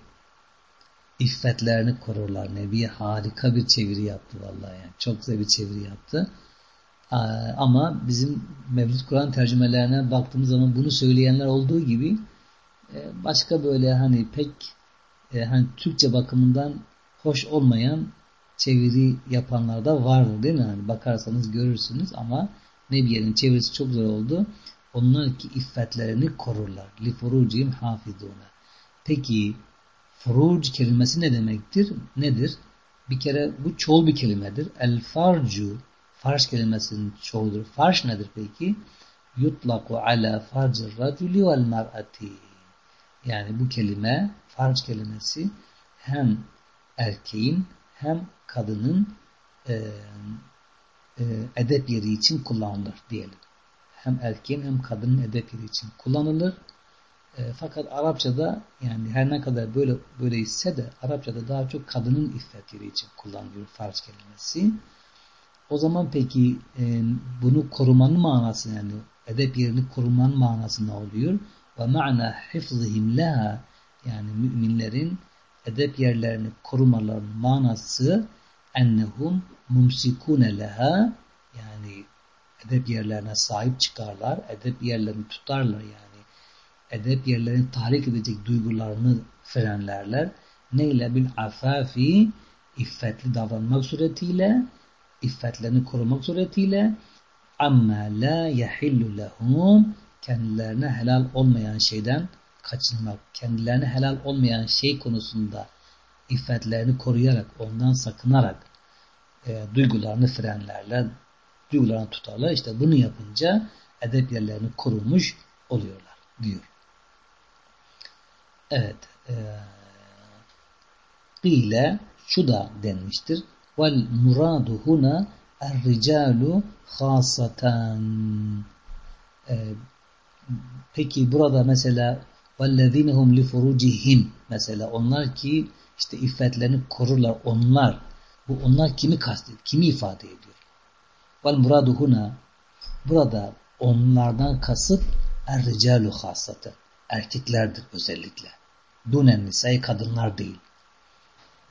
Speaker 1: iffetlerini korurlar. Nebi harika bir çeviri yaptı vallahi yani. Çok güzel bir çeviri yaptı. Ama bizim Mevlüt Kur'an tercümelerine baktığımız zaman bunu söyleyenler olduğu gibi e, başka böyle hani pek e, hani Türkçe bakımından hoş olmayan çeviri yapanlar da vardır değil mi? Hani bakarsanız görürsünüz ama Nebiye'nin çevirisi çok zor oldu. Onlar ki iffetlerini korurlar. Li furucihim hafidune. Peki furuc kelimesi ne demektir? Nedir? Bir kere bu çoğul bir kelimedir. El farcu farş kelimesinin çoğuludur. Farş nedir peki? Yutlaku ala farcir raculi vel mer'ati. Yani bu kelime farc kelimesi hem erkeğin hem kadının e, e, edep yeri için kullanılır diyelim. Hem erkeğin hem kadının edep yeri için kullanılır. E, fakat Arapçada yani her ne kadar böyle böyle ise de Arapçada daha çok kadının iffet yeri için kullanılıyor farz kelimesi. O zaman peki e, bunu korumanın manası yani edep yerini korumanın manası ne oluyor? Ve ma'na hifzihim leha yani müminlerin edep yerlerini korumalarının manası ennehum mumsikune leha yani edep yerlerine sahip çıkarlar, edep yerlerini tutarlar yani. Edep yerlerini tahrik edecek duygularını frenlerler. Neyle bil afafi iffetli davranmak suretiyle iffetlerini korumak suretiyle amma la yahillu lehum kendilerine helal olmayan şeyden kaçınmak, kendilerine helal olmayan şey konusunda iffetlerini koruyarak, ondan sakınarak e, duygularını frenlerler, duygularını tutarlar. İşte bunu yapınca edep yerlerini korumuş oluyorlar diyor. Evet. E, Kile şu da denmiştir. Vel muradu huna er-ricalu hasaten. E, peki burada mesela vellezinehum li furucihim mesela onlar ki işte iffetlerini korurlar onlar. Bu onlar kimi kastet, kimi ifade ediyor? Vel muradu huna burada onlardan kasıt er-ricalu hasaten. Erkeklerdir özellikle. Dunen nisa'yı kadınlar değil.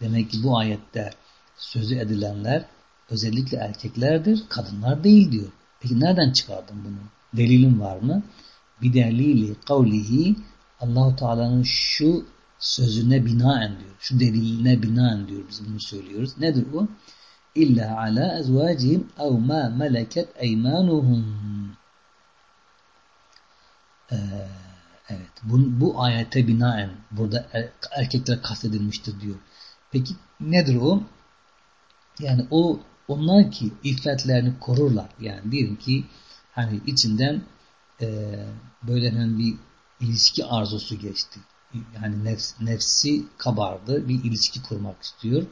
Speaker 1: Demek ki bu ayette sözü edilenler özellikle erkeklerdir, kadınlar değil diyor. Peki nereden çıkardın bunu? Delilin var mı? Bir delili kavlihi Allahu Teala'nın şu sözüne binaen diyor. Şu deliline binaen diyor. Biz bunu söylüyoruz. Nedir bu? İlla ala ezvacihim ev ma meleket eymanuhum. Ee, evet. Bu, bu ayete binaen burada er, erkekler kastedilmiştir diyor. Peki nedir o? Yani o onlar ki iffetlerini korurlar. Yani diyelim ki hani içinden e, böyle hemen bir ilişki arzusu geçti. yani nefs, nefsi kabardı. Bir ilişki kurmak istiyor.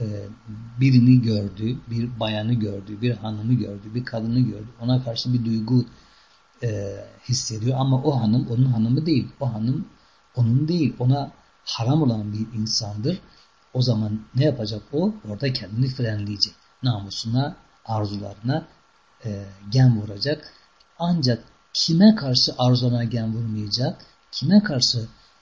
Speaker 1: Ee, birini gördü, bir bayanı gördü, bir hanımı gördü, bir kadını gördü. Ona karşı bir duygu e, hissediyor ama o hanım onun hanımı değil. O hanım onun değil. Ona haram olan bir insandır. O zaman ne yapacak o? Orada kendini frenleyecek. Namusuna, arzularına e, gen vuracak. Ancak kime karşı arzularına gen vurmayacak? Kime karşı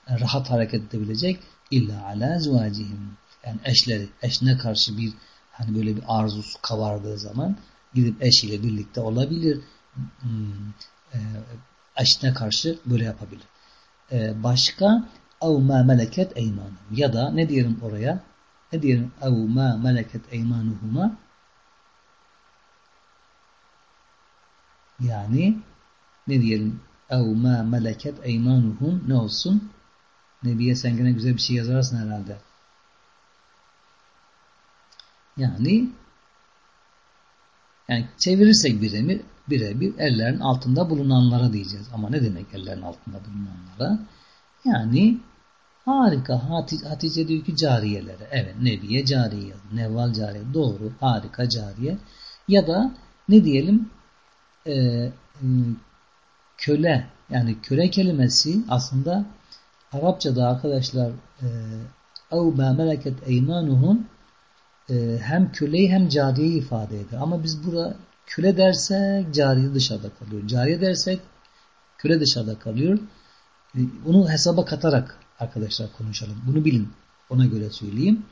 Speaker 1: rahat hareket edebilecek? İlla ala zuvacihim. Yani eşleri, eşine karşı bir hani böyle bir arzusu kavardığı zaman gidip eşiyle birlikte olabilir. Hmm, eşine karşı böyle yapabilir. E, başka اَوْ مَا مَلَكَتْ اَيْمَانُهُمْ Ya da ne diyelim oraya? Ne diyelim? اَوْ مَا مَلَكَتْ اَيْمَانُهُمَا Yani ne diyelim? اَوْ مَا مَلَكَتْ اَيْمَانُهُمْ Ne olsun? Nebiye sen gene güzel bir şey yazarsın herhalde. Yani yani çevirirsek bir emir birebir ellerin altında bulunanlara diyeceğiz. Ama ne demek ellerin altında bulunanlara? Yani harika Hatice, Hatice diyor ki cariyelere. Evet Nebiye cariye Nevval cariye. Doğru harika cariye. Ya da ne diyelim e, köle yani köle kelimesi aslında Arapçada arkadaşlar اَوْ مَا مَلَكَتْ اَيْمَانُهُمْ hem köleyi hem cariyeyi ifade eder. Ama biz burada köle dersek cariye dışarıda kalıyor. Cariye dersek köle dışarıda kalıyor. Bunu hesaba katarak arkadaşlar konuşalım. Bunu bilin. Ona göre söyleyeyim.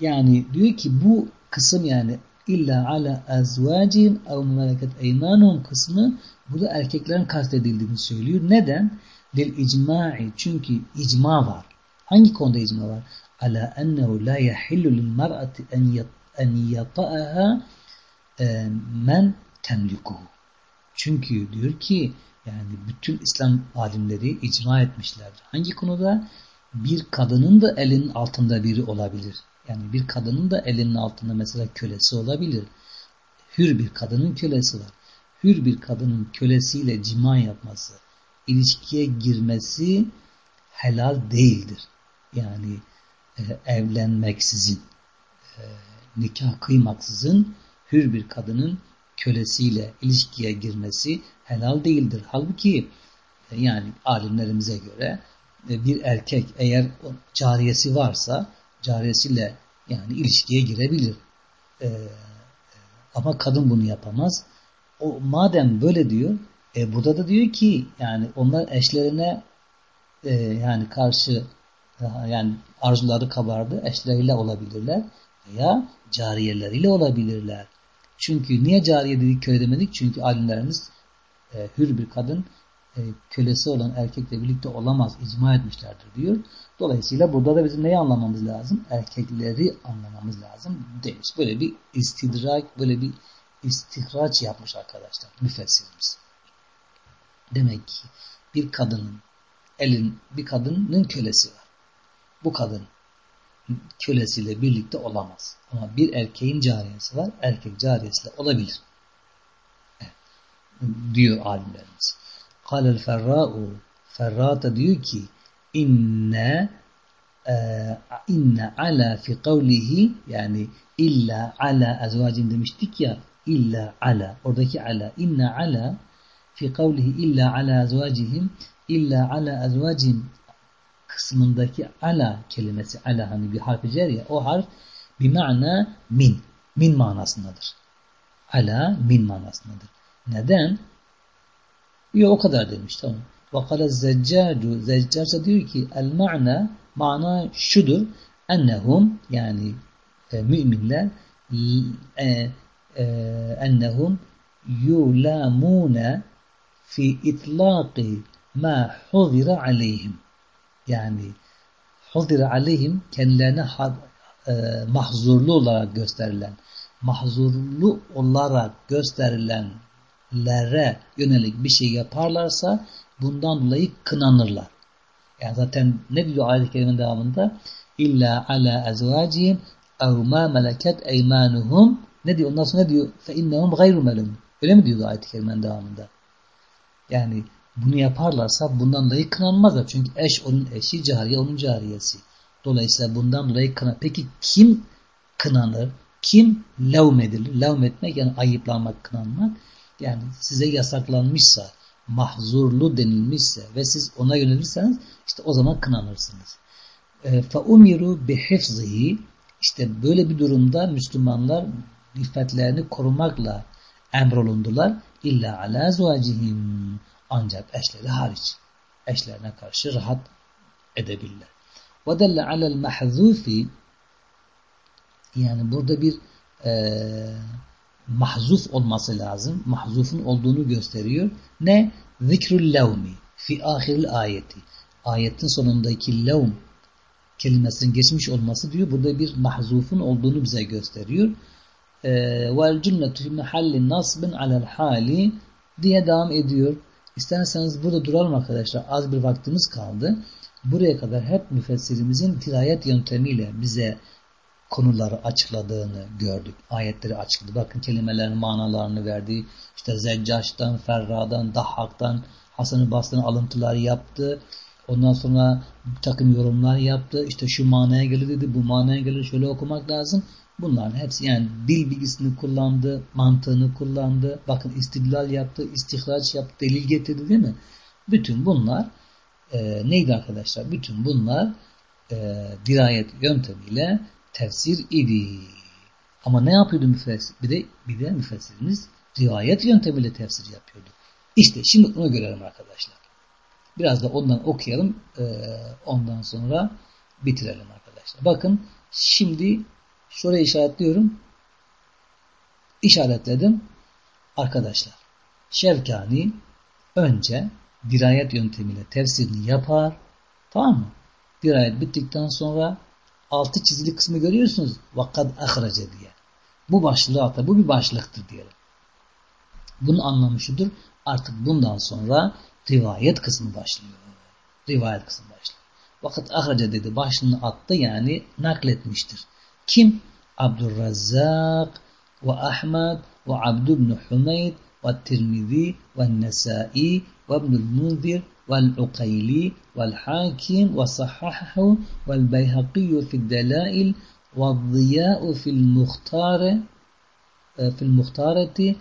Speaker 1: Yani diyor ki bu kısım yani illa ala azvacihim ev meleket eymanum kısmı burada erkeklerin kastedildiğini söylüyor. Neden? Lil icma'i çünkü icma var. Hangi konuda icma var? Ala ennehu la yahillu lil mar'ati en yata'aha e, men temlikuhu. Çünkü diyor ki yani bütün İslam alimleri icma etmişlerdir. Hangi konuda? Bir kadının da elinin altında biri olabilir. Yani bir kadının da elinin altında mesela kölesi olabilir. Hür bir kadının kölesi var. Hür bir kadının kölesiyle cima yapması, ilişkiye girmesi helal değildir. Yani e, evlenmeksizin, e, nikah kıymaksızın hür bir kadının kölesiyle ilişkiye girmesi helal değildir. Halbuki e, yani alimlerimize göre e, bir erkek eğer cariyesi varsa cariyesiyle yani ilişkiye girebilir. Ee, ama kadın bunu yapamaz. O madem böyle diyor, e, burada da diyor ki yani onlar eşlerine e, yani karşı yani arzuları kabardı, eşleriyle olabilirler veya cariyeleriyle olabilirler. Çünkü niye cariye dedik köle demedik? Çünkü alimlerimiz e, hür bir kadın e, kölesi olan erkekle birlikte olamaz icma etmişlerdir diyor. Dolayısıyla burada da bizim neyi anlamamız lazım? Erkekleri anlamamız lazım demiş. Böyle bir istidrak, böyle bir istihraç yapmış arkadaşlar müfessirimiz. Demek ki bir kadının elin bir kadının kölesi var. Bu kadın kölesiyle birlikte olamaz. Ama bir erkeğin cariyesi var. Erkek cariyesiyle olabilir. Diyor alimlerimiz. Kâlel ferrâ'u Ferra da diyor ki inne e, inne ala fi kavlihi yani illa ala azvacin demiştik ya illa ala oradaki ala inne ala fi kavlihi illa ala azvacihim illa ala azvacihim kısmındaki ala kelimesi ala hani bir harf cer ya o harf bir mana min min manasındadır. Ala min manasındadır. Neden? Yok o kadar demiş tamam. Vakale zeccacu zeccaca diyor ki el ma'na mana şudur ennehum yani e, müminler e, e, ennehum yulamune fi itlaqi ma huzira aleyhim yani huzira aleyhim kendilerine e, mahzurlu olarak gösterilen mahzurlu olarak gösterilenlere yönelik bir şey yaparlarsa bundan dolayı kınanırlar. Yani zaten ne diyor ayet-i kerimenin devamında? İlla ala ezvacihim ev ma meleket eymanuhum ne diyor? Ondan sonra ne diyor? Fe innehum gayru melum. Öyle mi diyor ayet-i kerimenin devamında? Yani bunu yaparlarsa bundan dolayı kınanmazlar. Çünkü eş onun eşi, cariye onun cariyesi. Dolayısıyla bundan dolayı kınan. Peki kim kınanır? Kim levmedilir? Levmetmek yani ayıplanmak, kınanmak. Yani size yasaklanmışsa, mahzurlu denilmişse ve siz ona yönelirseniz işte o zaman kınanırsınız. فَاُمِرُوا e, بِحِفْزِهِ İşte böyle bir durumda Müslümanlar iffetlerini korumakla emrolundular. İlla ala zuvacihim ancak eşleri hariç. Eşlerine karşı rahat edebilirler. وَدَلَّ عَلَى الْمَحْذُوفِ Yani burada bir e, mahzuf olması lazım. Mahzufun olduğunu gösteriyor. Ne? Zikrul levmi fi ahiril ayeti. Ayetin sonundaki levm kelimesinin geçmiş olması diyor. Burada bir mahzufun olduğunu bize gösteriyor. Ee, vel cümletu fi mahalli nasbin alel hali diye devam ediyor. İsterseniz burada duralım arkadaşlar. Az bir vaktimiz kaldı. Buraya kadar hep müfessirimizin dirayet yöntemiyle bize konuları açıkladığını gördük. Ayetleri açıkladı. Bakın kelimelerin manalarını verdi. İşte Zeccaş'tan, Ferra'dan, Dahhak'tan, Hasan-ı Basr'ın alıntıları yaptı. Ondan sonra bir takım yorumlar yaptı. İşte şu manaya gelir dedi, bu manaya gelir, şöyle okumak lazım. Bunların hepsi yani dil bilgisini kullandı, mantığını kullandı. Bakın istidlal yaptı, istihraç yaptı, delil getirdi değil mi? Bütün bunlar e, neydi arkadaşlar? Bütün bunlar e, dirayet yöntemiyle tefsir idi. Ama ne yapıyordu müfessir? Bir de, bir de müfessirimiz rivayet yöntemiyle tefsir yapıyordu. İşte şimdi bunu görelim arkadaşlar. Biraz da ondan okuyalım. E, ondan sonra bitirelim arkadaşlar. Bakın şimdi şuraya işaretliyorum. İşaretledim. Arkadaşlar Şevkani önce dirayet yöntemiyle tefsirini yapar. Tamam mı? Dirayet bittikten sonra altı çizili kısmı görüyorsunuz. Vakad ahrace diye. Bu başlığı altta. Bu bir başlıktır diyelim. Bunun anlamı şudur. Artık bundan sonra rivayet kısmı başlıyor. Rivayet kısmı başlıyor. Vakat ahrace dedi. Başlığını attı yani nakletmiştir. كم عبد الرزاق وأحمد وعبد بن حميد والترمذي والنسائي وابن المنذر والعقيلي والحاكم وصححه والبيهقي في الدلائل والضياء في المختار في المختارة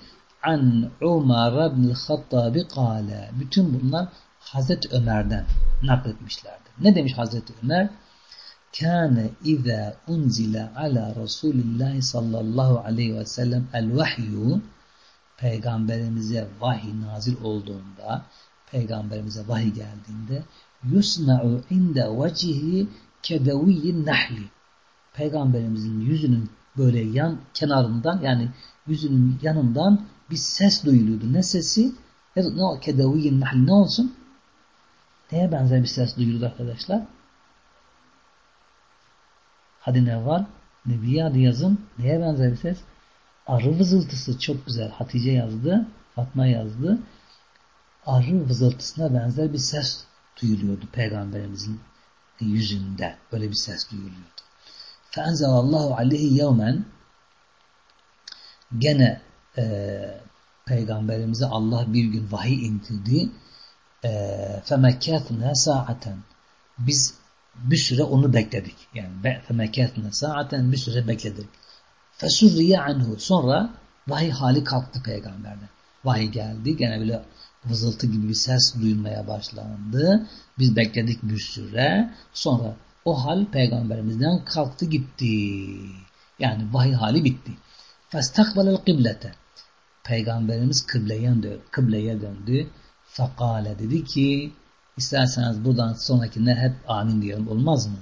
Speaker 1: عن عمر بن الخطاب قال bütün bunlar Hazreti Ömer'den nakletmişlerdi. Ne demiş Hazreti Ömer? Kâne izâ unzile ala Resulillahi sallallahu aleyhi ve sellem el vahyu Peygamberimize vahiy nazil olduğunda Peygamberimize vahiy geldiğinde yusna'u inde vecihi kedeviyyin nahli Peygamberimizin yüzünün böyle yan kenarından yani yüzünün yanından bir ses duyuluyordu. Ne sesi? Ne nahli ne olsun? Neye benzer bir ses duyuldu arkadaşlar? Hadi ne var? Nebiye adı yazın. Neye benzer bir ses? Arı vızıltısı çok güzel. Hatice yazdı. Fatma yazdı arı vızıltısına benzer bir ses duyuluyordu Peygamberimizin yüzünde. Böyle bir ses duyuluyordu. Fenzelallahu aleyhi yevmen gene e, Peygamberimize Allah bir gün vahiy indirdi. E, femekâthne sa'aten biz bir süre onu bekledik. Yani femekâthne sa'aten bir süre bekledik. Fesurriye anhu sonra vahiy hali kalktı peygamberden. Vahiy geldi. Gene böyle vızıltı gibi bir ses duyulmaya başlandı. Biz bekledik bir süre. Sonra o hal peygamberimizden kalktı gitti. Yani vahiy hali bitti. Festakbalel kıblete. Peygamberimiz kıbleye döndü. Kıbleye döndü. Fakale dedi ki isterseniz buradan sonrakine hep amin diyelim olmaz mı?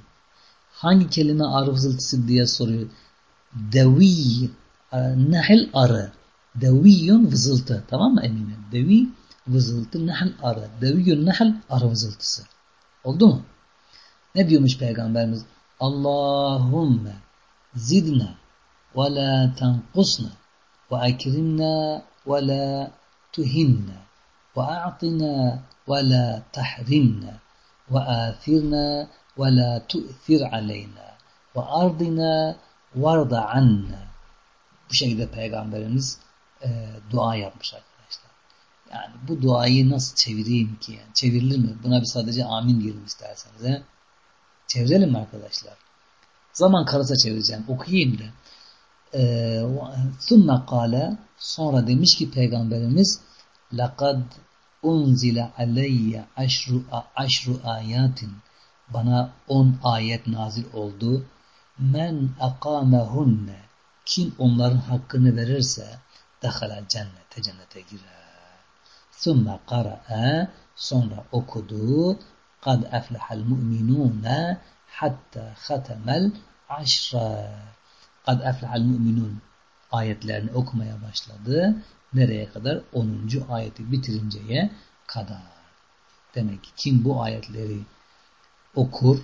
Speaker 1: Hangi kelime arı vızıltısı diye soruyor. Devi, e, nehil arı. Deviyyun vızıltı. Tamam mı Emine? Devi vızıltı nahl arı. Deviyün nahl arı vızıltısı. Oldu mu? Ne diyormuş Peygamberimiz? Allahümme zidna ve la tenkusna ve ekrimna ve la tuhinna ve a'tina ve la tahrimna ve athirna ve la tu'thir aleyna ve ardina varda anna. Bu şekilde Peygamberimiz e, dua yapmış arkadaşlar. Yani bu duayı nasıl çevireyim ki? Yani çevrilir mi? Buna bir sadece amin diyelim isterseniz. He? Çevirelim mi arkadaşlar? Zaman kalırsa çevireceğim. Okuyayım da. ثُمَّ قَالَ Sonra demiş ki Peygamberimiz لَقَدْ unzile aleyye aşru, aşru ayatin bana on ayet nazil oldu. Men akamehunne kim onların hakkını verirse dehala cennete cennete girer. Sümme kara'a sonra okudu kad eflehal mu'minune hatta hatemel aşra kad eflehal mu'minun ayetlerini okumaya başladı. Nereye kadar? 10. ayeti bitirinceye kadar. Demek ki kim bu ayetleri okur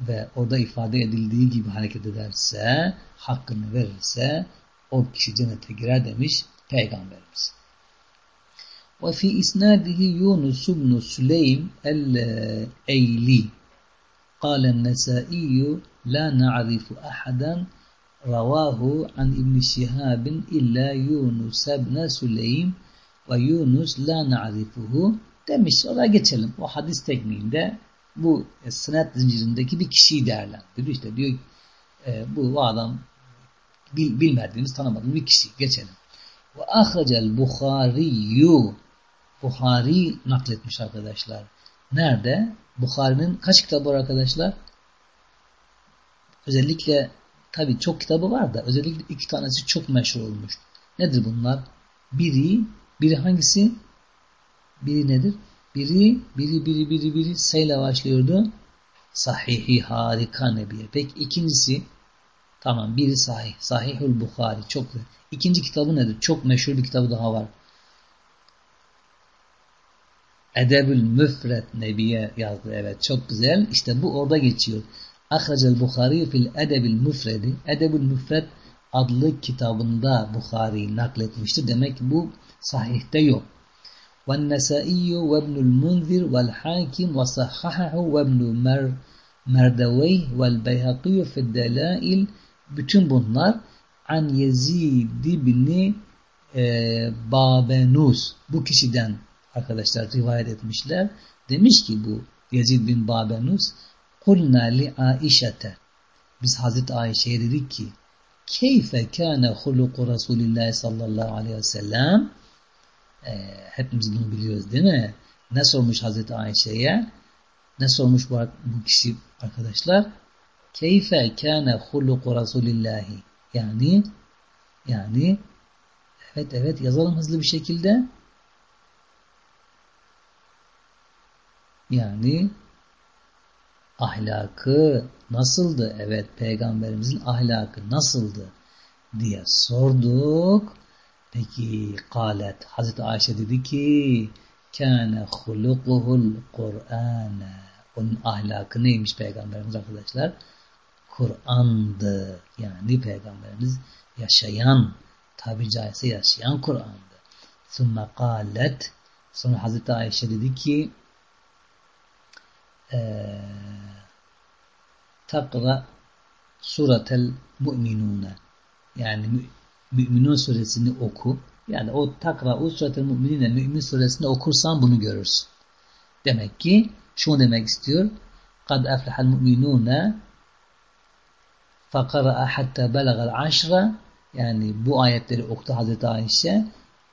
Speaker 1: ve orada ifade edildiği gibi hareket ederse, hakkını verirse o kişi cennete girer demiş Peygamberimiz. Ve fi isnadihi Yunus ibn Süleym el-Eyli قال النسائي لا نعرف أحدا ravahu an İbn Şihab'in illa Yunus ibn Süleym ve Yunus la na'rifuhu demiş. Ona geçelim. O hadis tekniğinde bu e, sınat zincirindeki bir kişiyi değerlendiriyor. İşte diyor e, bu, adam bil, bilmediğimiz, tanımadığımız bir kişi. Geçelim. Ve ahrecel Bukhariyu Bukhari nakletmiş arkadaşlar. Nerede? Bukhari'nin kaç kitabı var arkadaşlar? Özellikle tabi çok kitabı var da özellikle iki tanesi çok meşhur olmuş. Nedir bunlar? Biri, biri hangisi? Biri nedir? Biri, biri, biri, biri, biri seyle başlıyordu. Sahihi harika nebiye. Peki ikincisi tamam biri sahih. Sahihul Bukhari. Çok İkinci kitabı nedir? Çok meşhur bir kitabı daha var. Edebül Müfret Nebiye yazdı. Evet çok güzel. İşte bu orada geçiyor. Ahracel Bukhari fil Edebil Müfredi. Edebül Müfret adlı kitabında Bukhari nakletmiştir. Demek ki bu sahihte yok. والنسائي وابن المنذر والحاكم وصححه وابن مر Merdevey vel Beyhaki fi Delail bütün bunlar an Yezid ibni e, Babenus bu kişiden arkadaşlar rivayet etmişler. Demiş ki bu Yezid bin Babenus kulna li Aişete biz Hazreti Ayşe'ye dedik ki keyfe kâne huluku Resulillah sallallahu aleyhi ve sellem e, hepimiz bunu biliyoruz değil mi? Ne sormuş Hazreti Ayşe'ye? Ne sormuş bu, bu kişi arkadaşlar? Keyfe kâne huluku Resulillahi yani yani evet evet yazalım hızlı bir şekilde yani ahlakı nasıldı? Evet peygamberimizin ahlakı nasıldı? diye sorduk. Peki kalet Hazreti Ayşe dedi ki kâne hulukuhul Kur'âne onun ahlakı neymiş peygamberimiz arkadaşlar? Kur'an'dı. Yani peygamberimiz yaşayan tabi caizse yaşayan Kur'an'dı. Sümme kalet sonra Hazreti Ayşe dedi ki ee, takra suratel mu'minune yani Müminun suresini oku. Yani o takra o suretel müminine mümin suresini okursan bunu görürsün. Demek ki şunu demek istiyor. Kad eflehal mu'minune fakara'a hatta belagal aşra yani bu ayetleri okudu Hazreti Ayşe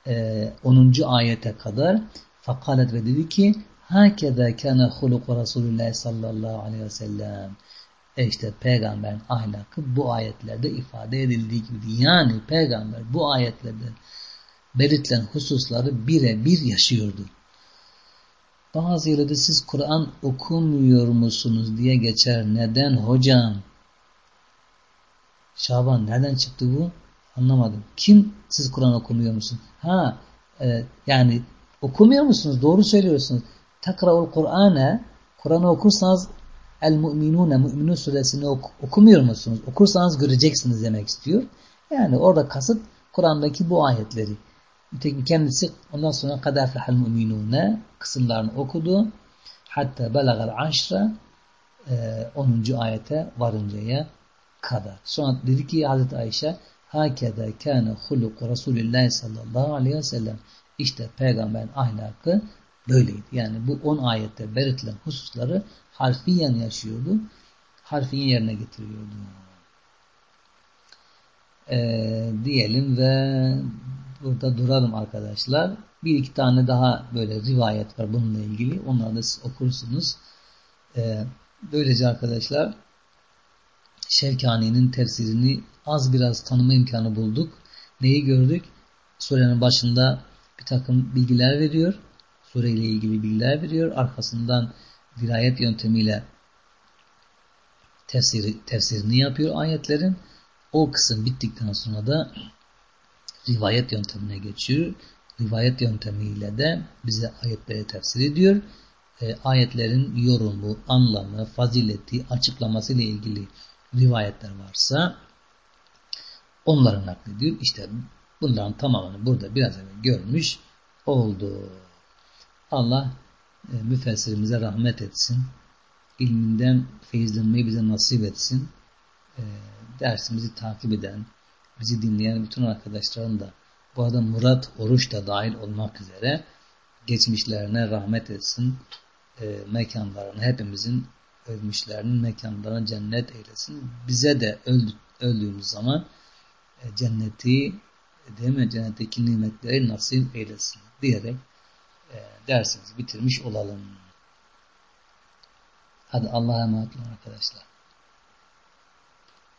Speaker 1: e, 10. ayete kadar fakalet ve dedi ki hakeza kana huluku Resulullah sallallahu aleyhi ve sellem e işte peygamberin ahlakı bu ayetlerde ifade edildiği gibi yani peygamber bu ayetlerde belirtilen hususları birebir yaşıyordu. Bazı yerde siz Kur'an okumuyor musunuz diye geçer. Neden hocam? Şaban nereden çıktı bu? Anlamadım. Kim siz Kur'an okumuyor musun? Ha e, yani okumuyor musunuz? Doğru söylüyorsunuz. Takraul Kur'an'a Kur'an'ı okursanız El Mu'minune Müminun suresini ok okumuyor musunuz? Okursanız göreceksiniz demek istiyor. Yani orada kasıt Kur'an'daki bu ayetleri. Nitekim kendisi ondan sonra kadar fehal mu'minune kısımlarını okudu. Hatta belagal aşra 10. E, ayete varıncaya kadar. Sonra dedi ki Hazreti Ayşe hakeda kâne huluku Resulullah sallallahu aleyhi ve sellem İşte peygamberin ahlakı böyleydi. Yani bu 10 ayette belirtilen hususları harfiyen yaşıyordu. Harfiyen yerine getiriyordu. Ee, diyelim ve burada duralım arkadaşlar. Bir iki tane daha böyle rivayet var bununla ilgili. Onları da siz okursunuz. Ee, böylece arkadaşlar Şevkani'nin tefsirini az biraz tanıma imkanı bulduk. Neyi gördük? Surenin başında bir takım bilgiler veriyor. Sureyle ilgili bilgiler veriyor. Arkasından dirayet yöntemiyle tefsiri, tefsirini yapıyor ayetlerin. O kısım bittikten sonra da rivayet yöntemine geçiyor. Rivayet yöntemiyle de bize ayetleri tefsir ediyor. E, ayetlerin yorumu, anlamı, fazileti, açıklaması ile ilgili rivayetler varsa onları naklediyor. İşte bunların tamamını burada biraz evvel görmüş oldu. Allah e, müfessirimize rahmet etsin. İlminden feyizlenmeyi bize nasip etsin. E, dersimizi takip eden, bizi dinleyen bütün arkadaşların da bu arada Murat Oruç da dahil olmak üzere geçmişlerine rahmet etsin. E, mekanlarını hepimizin ölmüşlerinin mekanlarına cennet eylesin. Bize de öldü, öldüğümüz zaman e, cenneti değil mi? Cennetteki nimetleri nasip eylesin diyerek dersimizi bitirmiş olalım. Hadi Allah'a emanet olun arkadaşlar.